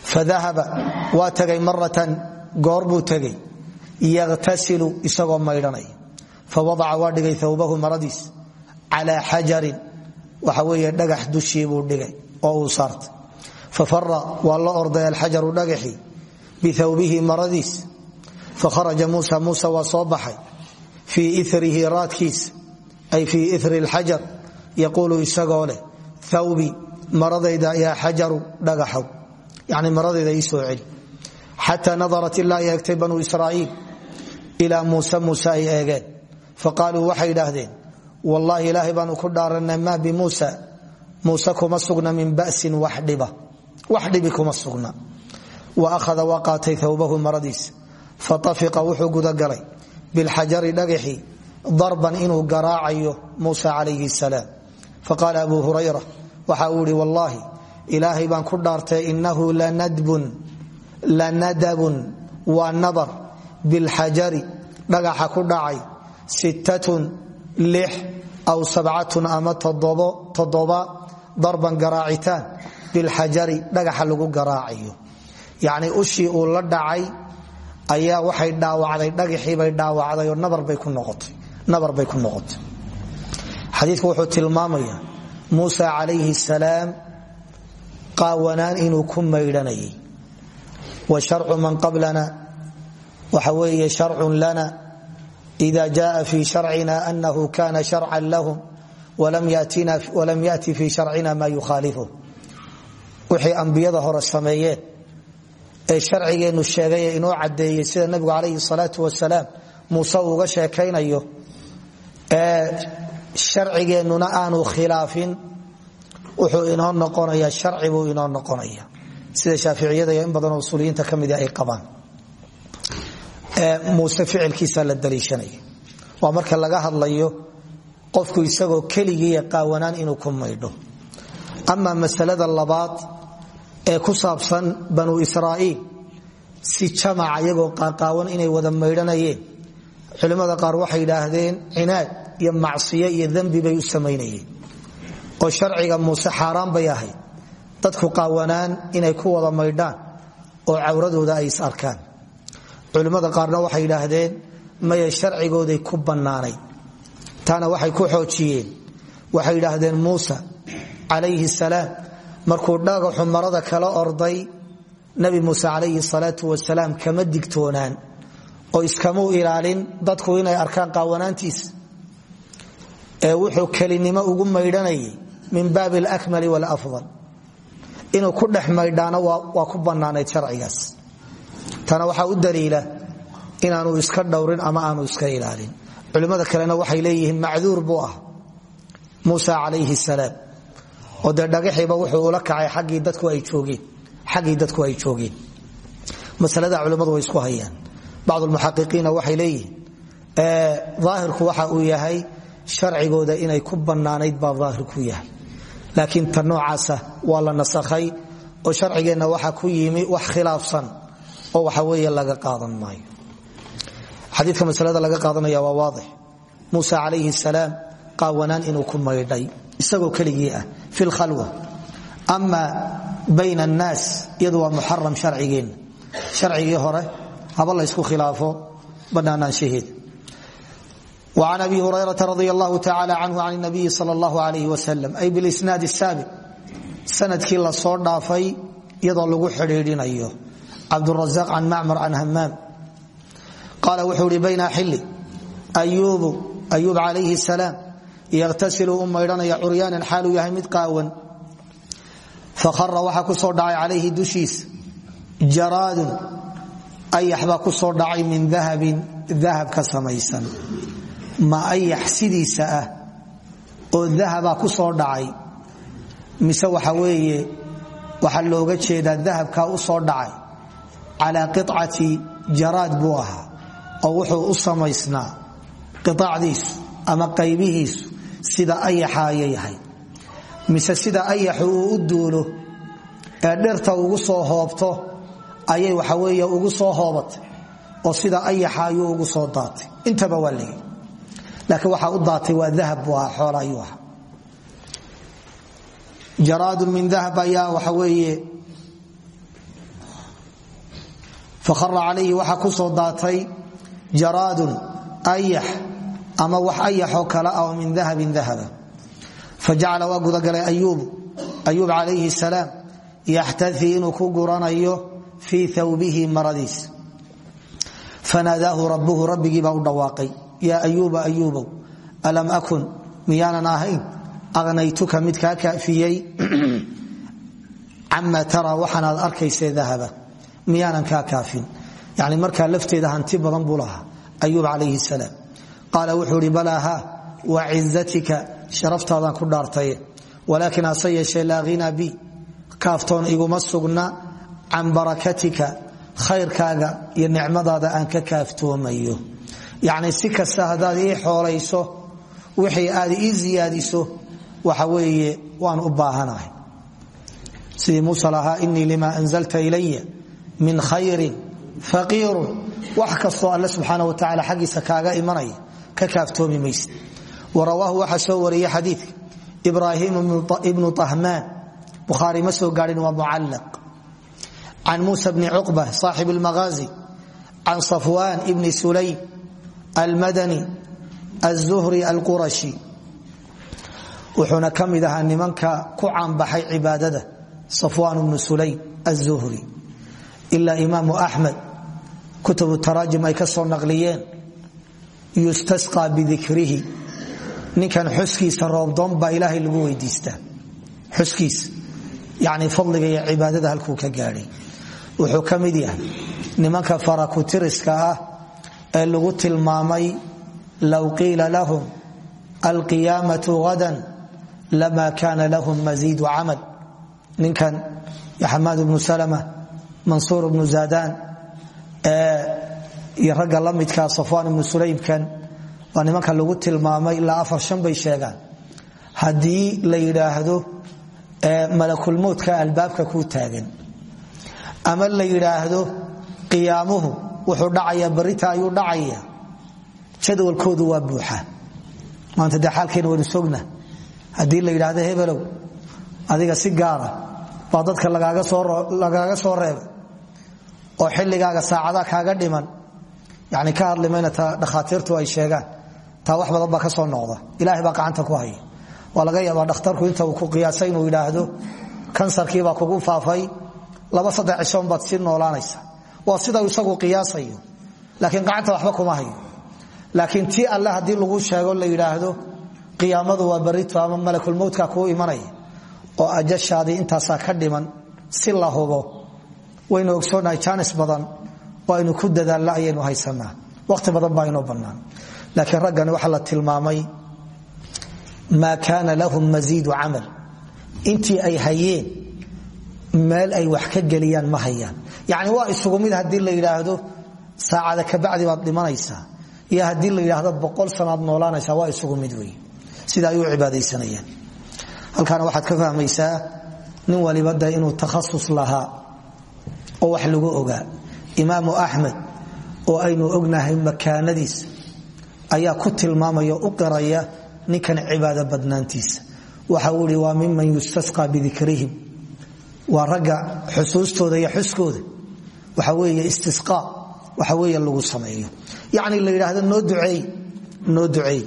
Fadahaba waa tagay maratan goor buu tegay yakhtasilu isagoo maydhanaya fawadaca waa dhigay thawbahu maradiis. Calaa xajarin waxa weeye dhagax dushii buu dhigay oo uu saartay. Fafara waa la orday alxajaru dhagaxii bithawbihi maradiis. Fakharaja muusa muusa waa soo baxay fii irihi raadkiisa ay fii iri lxajar yaquulu isagoo leh thawbi maradayda yaa xajaru dhagaxow. Yani maradayda ii soo celi. Xataa nadarat ilaa ay eegtay banuu israa'iil ilaa muuse muuse ay eegeen. Faqaaluu waxay idhaahdeen wallaahi ilaahay baanu ku dhaaranay maa bimuusa muuse kuma sugna min basin wax dhibi kuma sugna. Wa ahada bilxajari dhagaxii darban inuu garaacayo muusa calayhi salaam. Faqaala abu hurayra waxa uu ihi wallaahi ilaahay baan ku dhaartay inahu lanadabun waa nabar bilxajari dhagaxa ku dhacay sittatun lix aw sabcatun ama toddoba darban garaacitaan. Bilxajari dhagaxa lagu garaacayo. Yacnii ushii uu ayaa waxay dhaawacday dhagaxiibay dhaawacday oo nabar bay ku noqotay xadiiku wuxuu tilmaamaya muusa calayhi salaam qaawanaan inuu ku wa sharcu man qablana waxa weeye sharcun lana ida jaءa fi sharcina anahu kana sharcan lahum walam yati fi sharcina ma yukhaalifu wixii ambiyada hore sameeyeen ee sharcigeennu sheegay ee inoo caddeeyey sida nabigu calayhi salaatu wasalaam muuse uuga sheekaynayo ee sharcigeennuna aanu khilaafin wuxuu inoo noqonaya sharci buu inoo noqonaya sida shaaficiyada iyo in badanoo usuuliyiinta ka midi ay qabaan. Muuse ficilkiisa la daliishanaya waa marka laga hadlayo qofku isagoo keligiiya qaawanaan inuu ku maydho. Masalada labaad ee ku saabsan banuu israa'iil si jamaca iyagoo qaaqaawan inay wada maydhanayeen. Culimmada qaar waxay idhaahdeen cinaad iyo macsiyo iyo dembi bay u samaynayeen. Oo sharciga muuse xaaraan bay ahayd. Dadku qaawanaan inay ku wada maydhaan oo cawradooda ay is arkaan. Culimmada qaarna waxay idhaahdeen maya sharcigooday ku bannaanayd. Taana waxay ku xoojiyeen. Waxay idhaahdeen muusa calayhi salaam markuu dhagaxu marada kala orday nabi muuse calayhi salaatu wasalaam kama digtoonaan oo iskamuu ilaalin dadku inay arkaan qaawanaantiisa. Ee wuxuu kelinimo ugu maydhanayay min baabi alakmali walafdal inuu ku dhex maydhaano waa ku bannaanayd sharcigaas. Tana waxaa u daliila inaanu iska dhowrin ama aanu iska ilaalin. Culimmada kalena waxay leeyihiin macduur buu ah muusa calayhi salaam oo dee dhagaxiiba wuxuu ula kacay xaggii dadku ay joogeen masalada culimmadu way isku hayaan. Bacd lmuxaqiqiina waxay leeyihiin aahirku waxa uu yahay sharcigooda inay ku bannaanayd baa daahir ku yahay. Laakiin ta noocaasa waa la nasakhay oo sharcigeenna waxa ku yimi wax khilaafsan oo waxa weeye laga qaadan maayo. Xadiidka masalada laga qaadanaya waa waadix. Muuse calayhi salaam qaawanaan inuu ku isagoo keligii ah fi lhalwa ama bayn annaas iyadu waa muxaram harcigeenna harcigii hore haba laysku khilaafo banaanaanshaheeda an abi hurara radi allahu taal anhu an nabiyi sal اllahu alayh waslm ay bilisnaad saabi sannadkii la soo dhaafay iyadoo lagu xidhiidhinayo cabdrazaq can macmar can hamaam qaala wuxuu ihi bayna xili ayuub alayhi salaam ykhtasilu u maydhanaya curyaanan xaaluu yahay mid qaawan fakhara waxaa ku soo dhacay calayhi dushiisa jaraadun ayax baa ku soo dhacay min dahabin dahab ka samaysan ma ayax sidiisa ah oo dahabaa ku soo dhacay mise waxa weeye waxaa looga jeedaa dahabkaa u dhacay calaa qicati jaraad buu ahaa oo wuxuu u samaysnaa qiaacdiisu ama qaybihiisu sida ayaxa ayay mise sida ayaxu uu u duulo ee dhirta ugu soo hoobto ayay waxa weeye ugu soo hoobatay oo sida ayaxa ayuu ugu soo daatay. Intaba waa laakiin waxaa u daatay waa dahab buu ahaa xoola ayuu ahaa. Min dahab ayaa waxa weeye fakhara calayhi waxaa ku soo daatay jaraadun ayax ama wax ayaxoo kale ah min dahabin dahaba. Fajacala waa gudagalay ayuub. Calayhi salaam yaxtaii inuu ku guranayo fii thawbihi maradiis. Fanaadaahu rabbuhu rabbigiibaa u dhawaaqay yaa ayuuba ayuubow alam akun miyaanan ahayn? Aqnaytuka mid kaa kaafiyey? Cama tara waxaanaad arkaysee dahaba. Miyaanan kaa kaafin. Yani markaa lafteeda hanti badan buu lahaa ayuub calayhi qaala wuxuu ihi balaa ha wa cizatika sharaftaadan ku dhaartaye walaakin hase yeeshee laa hina bi. Kaaftoon iguma sugna can barakatika khayrkaaga iyo nicmadaada aan ka kaaftoomayo. Yacni si kasta haddaad ii xoolayso wixii aad ii siyaadiso waxa weeye waan u baahanahay. Sidii muuse lahaa inii lima anzalta ilaya min khayrin faqiirun. Wax kastoo alle subxaana wa tacala xaggiisa kaaga imanaya ka kaaftoomi mayse warawaahu waxaa soo wariya xadiidka. Ibraahim ibnu ahmaan bukhaari ma soo gaadhin waa mucallaq. Can muusa bni cuqba saaxib almagaazi. Can safwaan ibni sulaym almadani aلzuhri alqurashi. Wuxuuna ka mid ahaa nimanka ku caanbaxay cibaadada safwaan bnu sulaym aلzuhri ilaa imaamu axmed kutub taraajim ay ka soo naqliyeen yustasqى bidikrihi. Ninkan xuskiisa roobdoon baa ilaahay lagu weydiistaa. Xuskiisa yani fadliga iyo cibaadada halkuu ka gaadhay wuxuu ka yahay nimanka farakutiriska ah ee lagu tilmaamay low qiila lahum alqiyaamatu hadan lama kana lahum maziidu camal. Ninkan xamaad bnu salma mansuur bnu zaadaan iyo ragga la midkaa safwaan ibnu sulaymkan waa nimanka lagu tilmaamay ilaa afar shan bay sheegaan. Haddii la yidhaahdo malakulmowtka albaabka kuu taagan ama la yidhaahdo qiyaamuhu wuxuu dhacaya barita ayuu dhacaya jadwalkoodu waa buuxa. Maanta dee xaalkeena waynu sogna. Haddii la yidhaahdo hebelow adiga si gaara baa dadka lagaaga soo reebay oo xilligaaga saacada kaaga dhiman yani ka hadlimayna ta dhakhaatiirtu ay sheegaan. Taa wax badan baa ka soo noqda. Ilahay baa gacanta ku haya waa laga yaabaa dhakhtarku inta uu ku qiyaasay inuu yidhaahdo kansarkiibaa kugu faafay. Laba saddex cishoon baad sii noolaanaysa. Waa sida isagu qiyaasayo. Laakiin gacanta waxba kuma hayo. Laakiin tii alle haddii lagu sheego la yidhaahdo qiyaamadu waa barito ama malakulmowtka kuu imanaya oo ajashaadii intaasaa ka dhiman si la hubo. Waynu ogsoonahay jaanis badan waynu ku dadaallo ayaynu waqti badan baa bannaan. Laakiin raggani waxaa la tilmaamay maa kaana lahum masiidu camal. Intii ay hayeen meel ay wax ka geliyaan ma hayaan. Yacni waa isugu mid haddii la yidhaahdo saacada kabacdi baad dhimanaysaa. Iyo haddii la yidhaahdo boqol sanaad noolaanaysaa waa isugu mid wey sida ay u cibaadaysanayaan. Halkaana waxaad ka fahmaysaa nin waliba de inuu takhasus lahaa oo wax lagu ogaa imaamu axmed oo aynu ognahay makaanadiis ayaa ku tilmaamaya u qiraya ninkan cibaado badnaantiisa waxa uu ihi waa miman yustasqaa bidikrihim. Waa ragga xusuustooda iyo xuskooda. Waxa weeye istisqaa waxa weeye lagu sameeyo. Yacni la yidhaahdo noo duceey noo duceey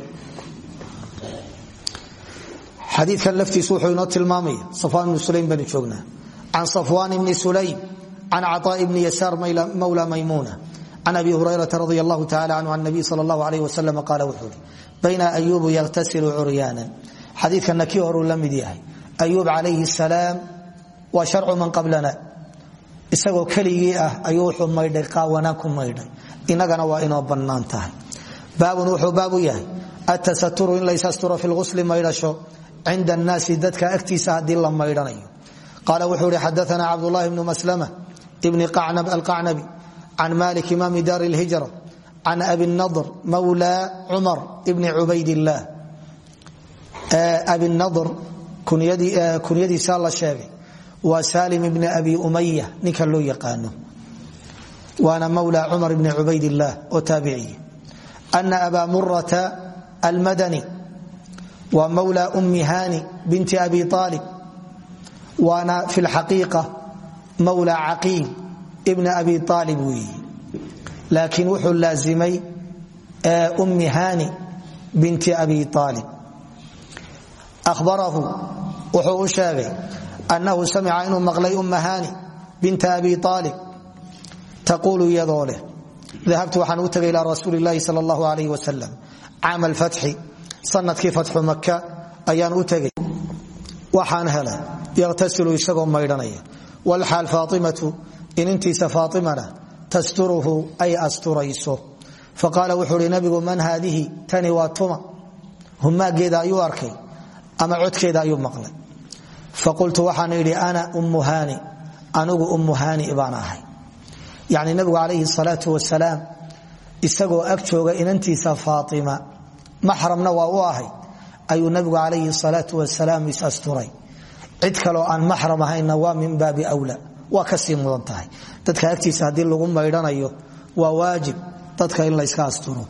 xadiikan laftiisu wuxuu inoo tilmaamaya. Safwaan ibnu sulaym baanu joognaa. Can safwaan ibni sulaym can caطaa bni yasaar mawla maymuuna can abi hurayrata radi allahu tacala canhu can nabiy sal allahu alayh wasalam qaala wuxuu ihi bayna ayuubu yakhtasilu curyaanan xadiikana kii horuu la mid yahay ayuub calayhi salaam waa sharcu man qablana isagoo keligii ah ayuu wuxuu maydhay qaawanaan ku maydhay inagana waa inoo bannaan tahay baabun wuxuu baabu yahay atasaturu in laysasturo fi lghusli maydhasho cinda annaasi dadka agtiisa haddii la maydhanayo qaala wuxuu ihi xadaana cabdulahi bnu maslama bni alqacnabi can malik imaami daari lhijra can abi nadr mawla cumar bni cubaydillaah abinadr kunyadiisaa la sheegay waa salim ibni abi umaya ninka loo yaqaano waana mawla cumar bni cubaydillaah oo taabiciya ana aba murata almadani waa mawla ummi hani binti abi aalib waana fi lxaqiiqa mawla caqiil ibna abi aalib weeye laakiin wuxuu laazimay ummi hani binti abi aalib ahbarahu wuxuu u sheegay annahu samica inuu maqlay umma hani binta abi aalib taquulu iyadoo leh dahabtu waxaan u tagay ilaa rasuuli llaahi sal allahu alayh wasalam caama alfatxi sannadkii fatxu maka ayaan u tegay waxaan helay yakhtasilu isagoo maydhanaya walxaal faaimatu inintiisa faaimana tasturuhu ay asturayso faqaala wuxuu hi nabigu man haadihi tani waa tuma humaageeda ayuu arkay ama codkeeda ayuu maqlay faqultu waxaan idhi ana ummu hani anigu ummu hani baan ahay yacni nabigu calayhi salaatu wasalaam isagoo ag jooga inantiisa faatima maxramna waa u ahay ayuu nabigu cid kaloo aan maxram ahaynna waa min baabi wla waa ka sii mudan tahay. Dadka agtiisa haddii lagu maydhanayo waa waajib dadka in layska asturo.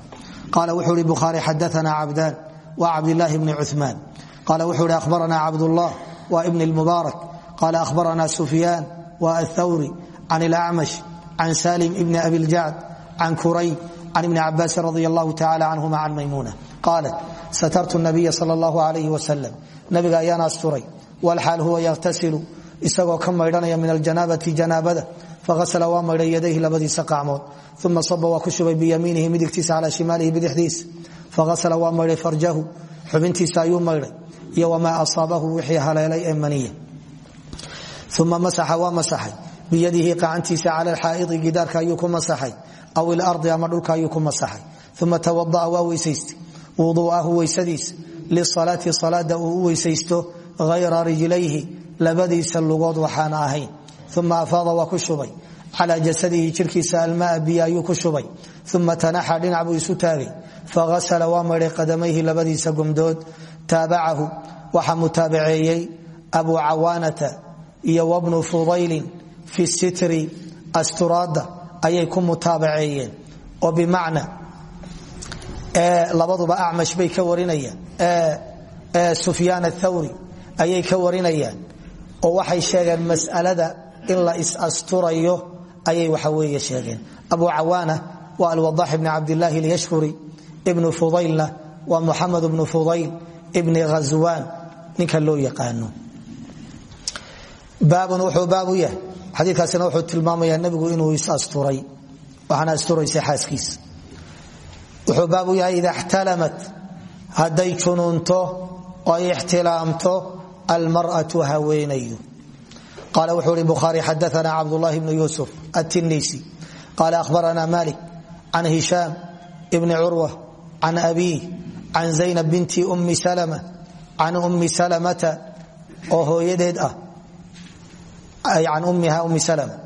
Qaala wuxuu ihi bukhaari xadaana cabdaan wa cabdilaahi bni cumaan qaala wuxuu ihi ahbarana cabdullah wa ibn lmubaarak qaala ahbarana sufyaan wa athawri can ilacmash can salim ibni abi ljacd can kurayb can ibni cabaasin radi allahu tacala canhuma can maymuna qaalat satartu nabiya sal allahu alayh wasalam nabiga ayaan asturay walxaal huwa yakhtasilu isagoo ka maydhanaya min aljanaabati janaabada faasla waa maydhay yadayhi labadiisa qacmood uma saba waa ku shubay biyamiinihi midigtiisa calaa shimaalihi bidixdiisa faasla waa maydhay farjahu xubintiisa ayuu maydhay iyo wamaa asaabahu wixii haleelay ee maniya uma masaxa waa masaxay biyadihi qacantiisa cala alxaa'idi gidaarka ayuu ku masaxay aw ilardi ama dhulka ayuu ku hayra rijlayhi labadiisa lugood waxaan ahayn uma afaada waa ku shubay calaa jasadihi jirkiisa almaa biyo ayuu ku shubay uma tanaxa dhinac buu isu taagay faasla waa maydhay qadamayhi labadiisa gomdood taabacahu waxaa mutaabaceeyey abu cawaanata iyo wabnu fudaylin fi sitri asturaadda ayay ku mutaabaceeyeen oo ayay ka warinayaan. Oo waxay sheegeen masalada in la is-asturayo ayay waxa weeye sheegeen. Abu cawaana waa alwadax ibni cabdilaahi alyashkuri ibnu fudaylna waa muxamed bnu fudayl ibni ghaswaan ninka loo yaqaano. Baabun wuxuu baabu yahay. Xadiikaasina wuxuu tilmaamayaa nebigu inuu is-asturay waxaana asturaysa xaaskiisa wuxuu baabu yahay ida xtalamat hadday junuunto oo ay almar'atu haweenayu qaala wuxuu ihi bukhaari xadaana cabdulahi bnu yuusuf attinisi qaala ahbarana malik can hishaam ibni curwa can abiih can zaynab binti ummi salma can ummi salamata oo hooyadeed ah can ummiha ummi salma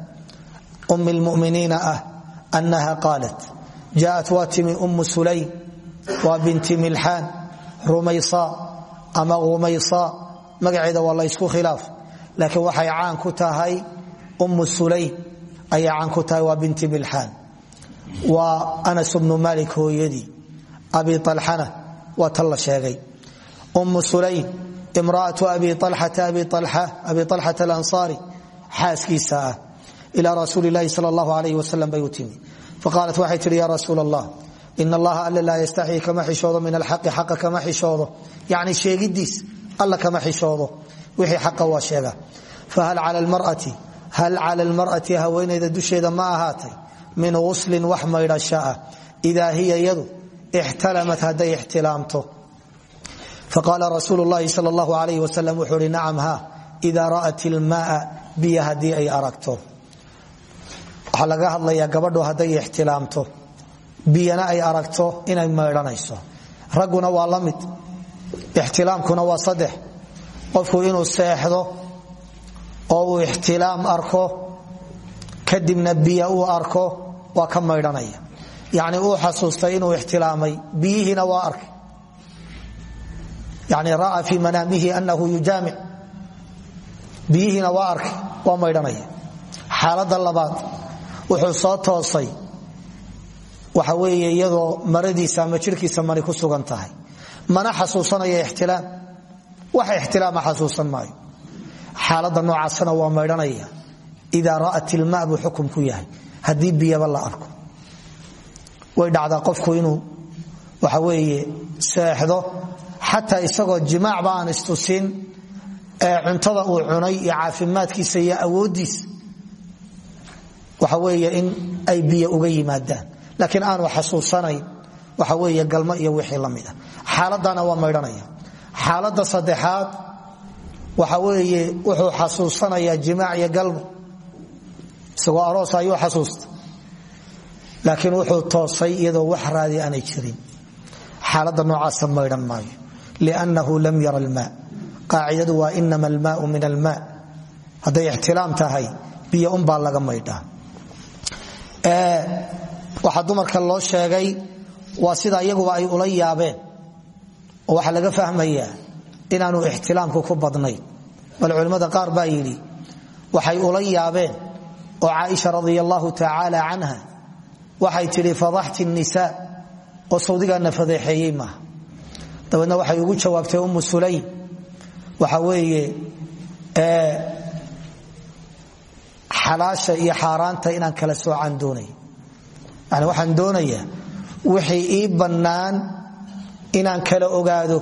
ummi lmuminiina ah annaha qaalat jaaءat waa timi umu sulaym waa binti milxaan rumaysa ama umaysa magaceeda waa laysku khilaaf. Laakiin waxay caan ku tahay umu sulaym. Ayay caan ku tahay waa binti milxaan waa anas bnu malik hooyadii. Abi alxana waa tan la sheegay. Umu sulaym imraatu abi alxata abi alxata alansaari xaaskiisa ah. Ilaa rasuuli lahi sal allahu alayh wasalam bay u timi. Faqaalat waxay tihi ya rasuul allah in allaha alla laa yastaxyi kama xishoodo min alxaqi xaqa kama xishoodo. Yani sheegidiis alla kama xishoodo wixii xaqa waa sheega. Fahal cala lmar'ati hal cala lmar'ati haweenayda dusheeda ma ahaatay min uslin wax maydhasha ah idaa hiya yadu ixtalamat hadday ixtilaamto. Faqaala rasuulu llahi sal allahu alayh wasalam wuxuu hi nacam ha idaa ra'at ilmaaa biyo haddii ay aragto. Waxaa laga gabadhu hadday ixtilaamto. Biyana ay aragto inay maydhanayso. Ragguna waa la mid ixtilaamkuna waa saddex qofku inuu seexdo oo uu ixtilaam arko kadibna biyo uu arko waa ka maydhanaya yacni uu xasuustay inuu ixtilaamay biyihiina waa arkay yani ra'aa fii manaamihi anahu yujaamic biyihiina waa arkay waa maydhanaya xaaladda labaad wuxuu soo toosay waxa weeye iyadoo maradiisa ama jirkiisa mani ku sugan tahay mana xasuusanaya ixtilaam. Wax ixtilaama xasuusan maayo. Xaaladda noocaasna waa maydhanaya. Idaa ra'at ilma buu ku yahay. Haddii biyaba la arko. Way dhacdaa qofku inuu waxa weeye seexdo. Xataa isagoo jimaacba aan istusin ee cuntada uu cunay iyo caafimaadkiisa iyo awooddiisa. Waxa weeye in ay biyo uga yimaadaan. Laakiin aanu xasuusanayn waxa weeye galmo iyo wixii la xaaladana waa maydhanaya. Xaaladda saddexaad waxa weeye wuxuu xasuusanayaa jimaac iyo galmo isagoo aroos ayuu xasuusta laakiin wuxuu toosay iyadoo wax raadi aanay jirin. Xaaladda noocaasa maydhan maayo. Liannahu lam yara almaa. Qaacidadu waa inama almaau min almaa. Hadday ixtilaam tahay biyo unbaa laga maydhaa. Waxaa dumarka loo sheegay waa sida iyaguba ay ula yaabeen oo waxaa laga fahmayaa inaanu ixtilaamku ku badnayn. Bal culimmada qaar baa yidhi waxay ula yaabeen oo caaisha radia allahu tacaala canha waxay tidhi fadaxti nisaa oo sawdigaana fadeexeeyey maaha dabeedna waxay ugu jawaabtay umu sulaym waxa weeye xalaasha iyo xaaraanta inaan kala soocaan doonay yani waxaan doonayaa wixii ii bannaan inaan kala ogaado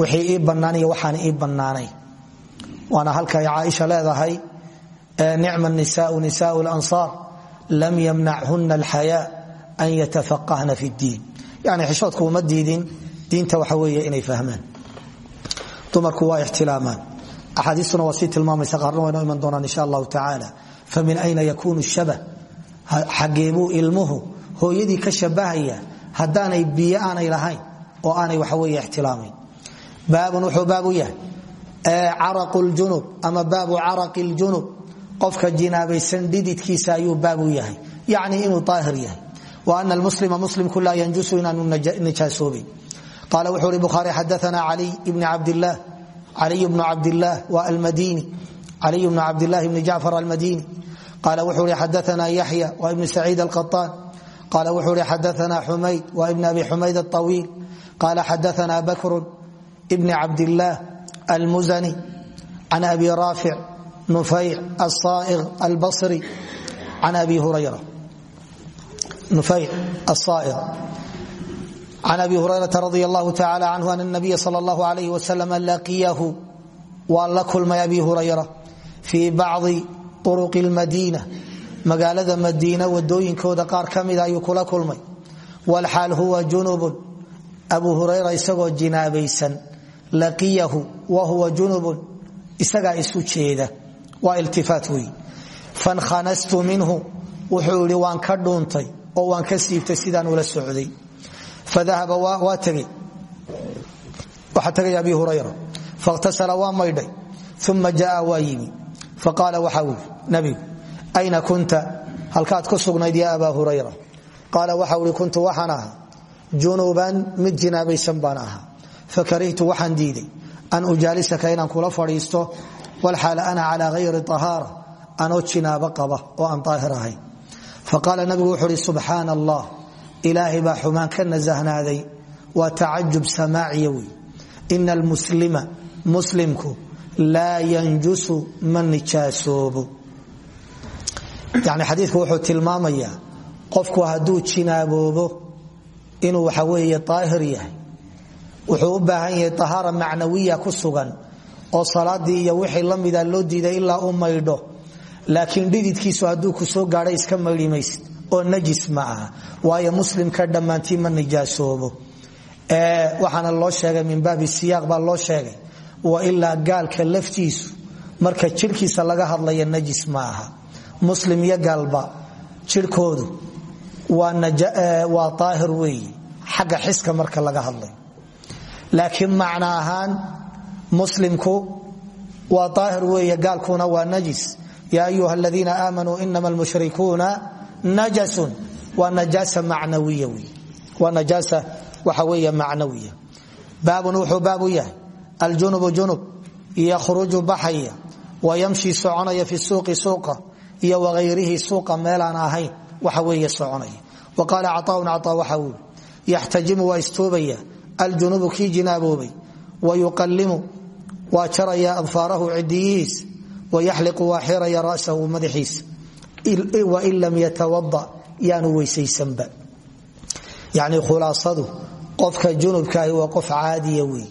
wixii ii bannaan waxaan ii bannaanayn waana halka ay caaisha leedahay nicma nisaau nisaau lansaar lam yamnachuna alxayaa an yatafaqahna fi ddiin. Yani xishoodku uma diidin diinta waxa weeye inay fahmaan. Dumarku waa ixtilaamaan. Axaadiistuna waa sii tilmaamaysa qaarna waynoo iman doonaan insha allahu tacaala. Famin ayna yakuunu shabah? Xageebuu ilmuhu hooyadii ka shabahaya haddaanay biyo aanay lahayn oo aanay waxaweye ixtilaamayn. Baabun wuxuu baabu yahay caraqu ljunub ama baabu caraqi ljunub qofka jinaabaysan dhididkiisa ayuu baabu yahay yacni inuu aahir yahay. Wa ana almuslima muslimku laa yanjusu inaanu nijaasoobin qaala wuxuu hi bukhaari caliy bni cabdillaah caliy bnu cabdillaah wa almadini caliy bnu cabdillahi bni jacfar almadini. Qaala wuxuu hi xadaana yaxya wa ibnu saciid alqaطaan qaal wuxuu hi xadaana xumayd waa ibn abi xumayd awiil qaal xadaana bakru bn cabdilaah almuzani can abi raafic nufayc asaa'iq albasri can abi hurara can abi hurayrata radi allahu tacala canhu ana nabiya sal allahu alayh wasalam laqiyahu waa la kulmay abi hurayra fii bacdi uruq lmadiina magaalada madiina wadooyinkooda qaar ka mida ayuu kula kulmay. Wlxaal huwa junubun. Abu hurayra isagoo jinaabaysan laqiyahu wa huwa junubun. Isagaa isu jeeda. Waa iltifaat wey fankanastu minhu. Wuxuu yidhi waan ka dhuuntay oo waan ka siibtay sidaan ula socday. Fadahaba waa tegey. Waxaa tegay abi hurayra. Fakhtasala waa maydhay. Uma jaa waa yimi. Faqaala waxa uu nabigu ayna kunta halkaad ku sugnayd ya abaa hurayra qaala waxau i kuntu waxaan ahaa junuban mid jinaabaysan baan ahaa fakarihtu waxaan diiday an ujaalisaka inaan kula fadhiisto walxaal ana calaa hayri ahaara anoo jinaabo qaba oo aan aahir ahayn faqaala nabigu wuxuu uhi subxaana allah ilaahay baa xumaan ka nasahnaaday waa tacajub muslimku laa yanjusu ma nijaasoobo yani xadiidku wuxuu tilmaamayaa qofku hadduu jinaaboobo inuu waxa weeye aahir yahay. Wuxuu u baahan yahay ahaara macnawiya ku sugan oo salaadii iyo wixii la mida loo diiday ilaa u maydho. Laakiin dhididkiisu hadduu ku soo gaadho iska maydhi oo najis ma aha. Waayo muslimka dhammaantii ma nijaasoobo. Waxaana loo sheegay min baabi siyaaq baa loo sheegay. Wa ilaa gaalka laftiisu marka jirhkiisa laga hadlaya najis ma aha muslim iyo gaalba jirhkoodu waa aahir weeye xagga xiska marka laga hadlayo laakiin macno ahaan muslimku waa aahir weeye gaalkuna waa najis. Ya ayuha aladiina aamanuu inama lmushrikuuna najasun. Waa najaasa macnawiya wey waa najaasa waxa weeye macnawiya. Baabun wuxuu baab u junub yakhruju baxaya wa yamshi soconaya fi suuqi suuqa iyo wagayrihi suuqa meelaan ahayn waxa weeye soconaya. Wa qaala caطaaun caطaa waxa uu yaxtajimu waa aljunubu kii jinaaboobay wa yuqallimu waa jaraya adfaarahu cidiyihiis wayaxliqu waa xiraya rasahu madaxiisa wain lam yatawada yaanu weysaysanba. Yani khulaasadu qofka junubkaahi waa qof caadiya wey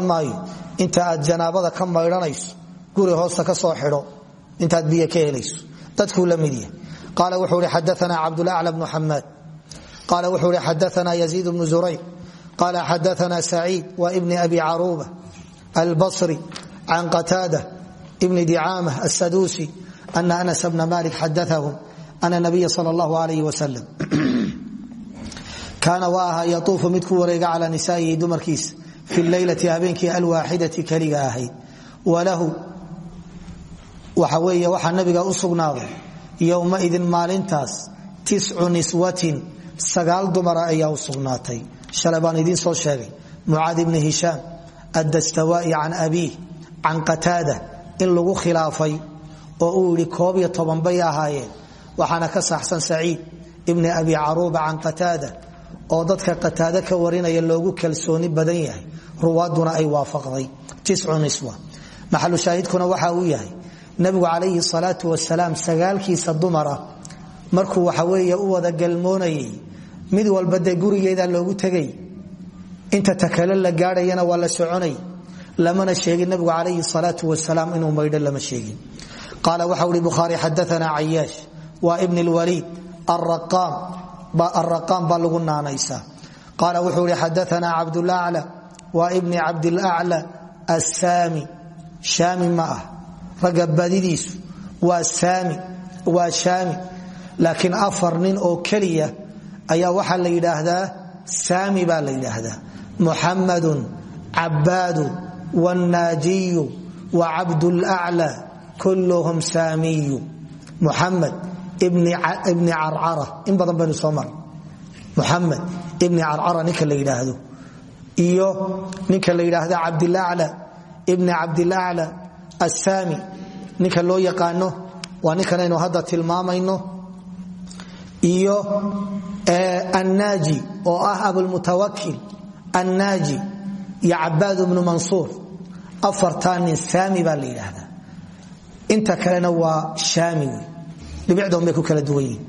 maayo inta aad janaabada ka maydhanayso guri hoosta ka soo xidho intaad biyo ka helayso. Dadkuu la mid yahay. Qaala wuxuu ihi xadaana cabdulacla bnu xamaad qaala wuxuu ihi xadaana yaziid bnu zurayr. Qaala xadaana saciid wa ibni abi caruuba albasri can qataada ibni dicaamah asaduusi ana anas bna malik xadaahum ana nabiya sal allahu alayh wasalam kaana waa ahaa yatuufu mid ku wareega calaa nisaa'ihi dumarkiisa fi leylati habeenkii alwaaxidati keliga ahayd. Walahu waxa weeye waxaa nabiga u sugnaaday yowmaidin maalintaas tiscu niswatin sagaal dumara ayaa u sugnaatay. Shalay baan idiin soo sheegay. Mucaad ibni hishaam addastawaa'i can abiih can qataada in lagu khilaafay oo uu yidhi koob bay ahaayeen. Waxaana ka saxsan saciid ibni abi caruuba can qataada oo dadka qataade ka warinaya loogu kalsooni badan yahay. Ruwaaduna ay waafaqday. Tiscu niswa. Maxalu shaahidkuna waxa uu yahay nabigu calayhi salaatu wasalaam sagaalkiisa dumara. Markuu waxa weeye u wada galmoonayay mid walba dee gurigeeda loogu tegay inta takale la gaadhayana waa soconay. Lamana sheegin nabigu calayhi salaatu wasalaam inuu maydho lama sheegin. Qaala waxa ui bukhaari xadaana cayaash waa ibn lwaliid araqaam baa lagu naanaysaa qaala wuxuu ihi xadaana cabdulacla waa ibni cabdilacla assaami. Shaami ma ah ragga badidiisu waa saami waa shaami. Laakiin afar nin oo keliya ayaa waxaa la yidhaahdaa saami baa la yidhaahdaa. Muxamadun cabaadu wannaajiyu wa cabdulacla kulluhum saamiyu. Muxamed ibni carcara in badan baynu soo mar muxamed ibni ninka la yidhaahdo. Iyo ninka la yidhaahda cabdilacla ibni cabdilacla assaami ninka loo yaqaano waa ninkanaynu hadda tilmaamayno iyo annaaji oo ah abulmutawakil annaaji iyo cabaad bnu mansuur afartaa nin saami baa la yidhaahdaa. inta kalena waa shaami wey dhibicdoon bay ku kala duwan yihiin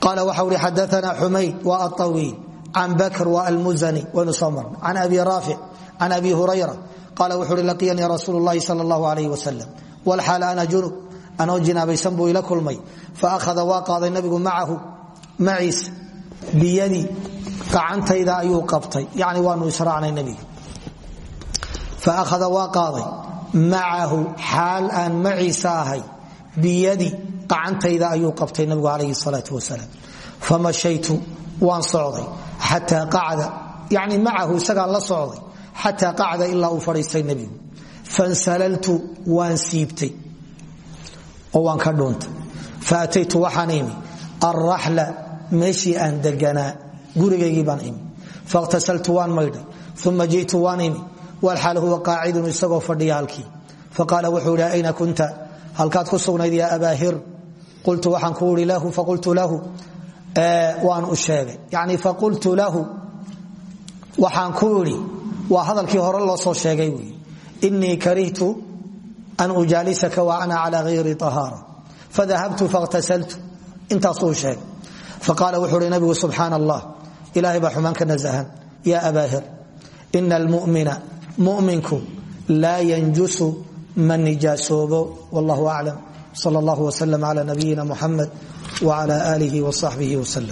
qaala waxa ui xadaana xumayd waa aawiil can bakr waa almuzani waynu soo marna can abi raafic can abi hurayra qaala wuxu uhi laqiyanii rasuulu llahi sal allahu alayh wasalam walxaal ana junub anoo jinaabaysan buu ila kulmay faahada waa qaaday nabigu macahu maciisa biyadii gacantayda ayuu qabtay yani waanu israacnay nebiga faahada waa qaaday macahu xaal aan maciisa ahay biyadii gacantayda ayuu qabtay nabigu calayhi salaau wasalaam famashaytu waan socday xataa qacda yani macahu socday xataa qacda ilaa uu fadhiistay nebigu. Fansalaltu waan siibtay oo waan ka dhuuntay faataytu waxaan imi alraxla meeshii aan deganaa gurigaygii baan imi. Fakhtasaltu waan maydhay. Uma ji'tu waan imi. Walxaal huwa qaacidun isagoo fadhiya halkii. Faqaala wuxuu idhi ayna kunta? Halkaad ku sugnayd yaa abaa hir qultu waxaan ku ii lahu. Faqultu lahu waa hadalkii hore loo soo sheegay wy inii karihtu an ujaalisaka wa ana cala hayri ahaara fadahabtu fakhtasaltu intaasuu sheegay. Faqaala wuxuu hi nabigu subxaan allah ilahay baa xumaan ka nasahan. Ya abaa hir ina muminku laa yanjusu ma nijaasoobo wallahu aclam sal allah wslm cla nabiyina muxamed wcla alihi wsaxbihi wslm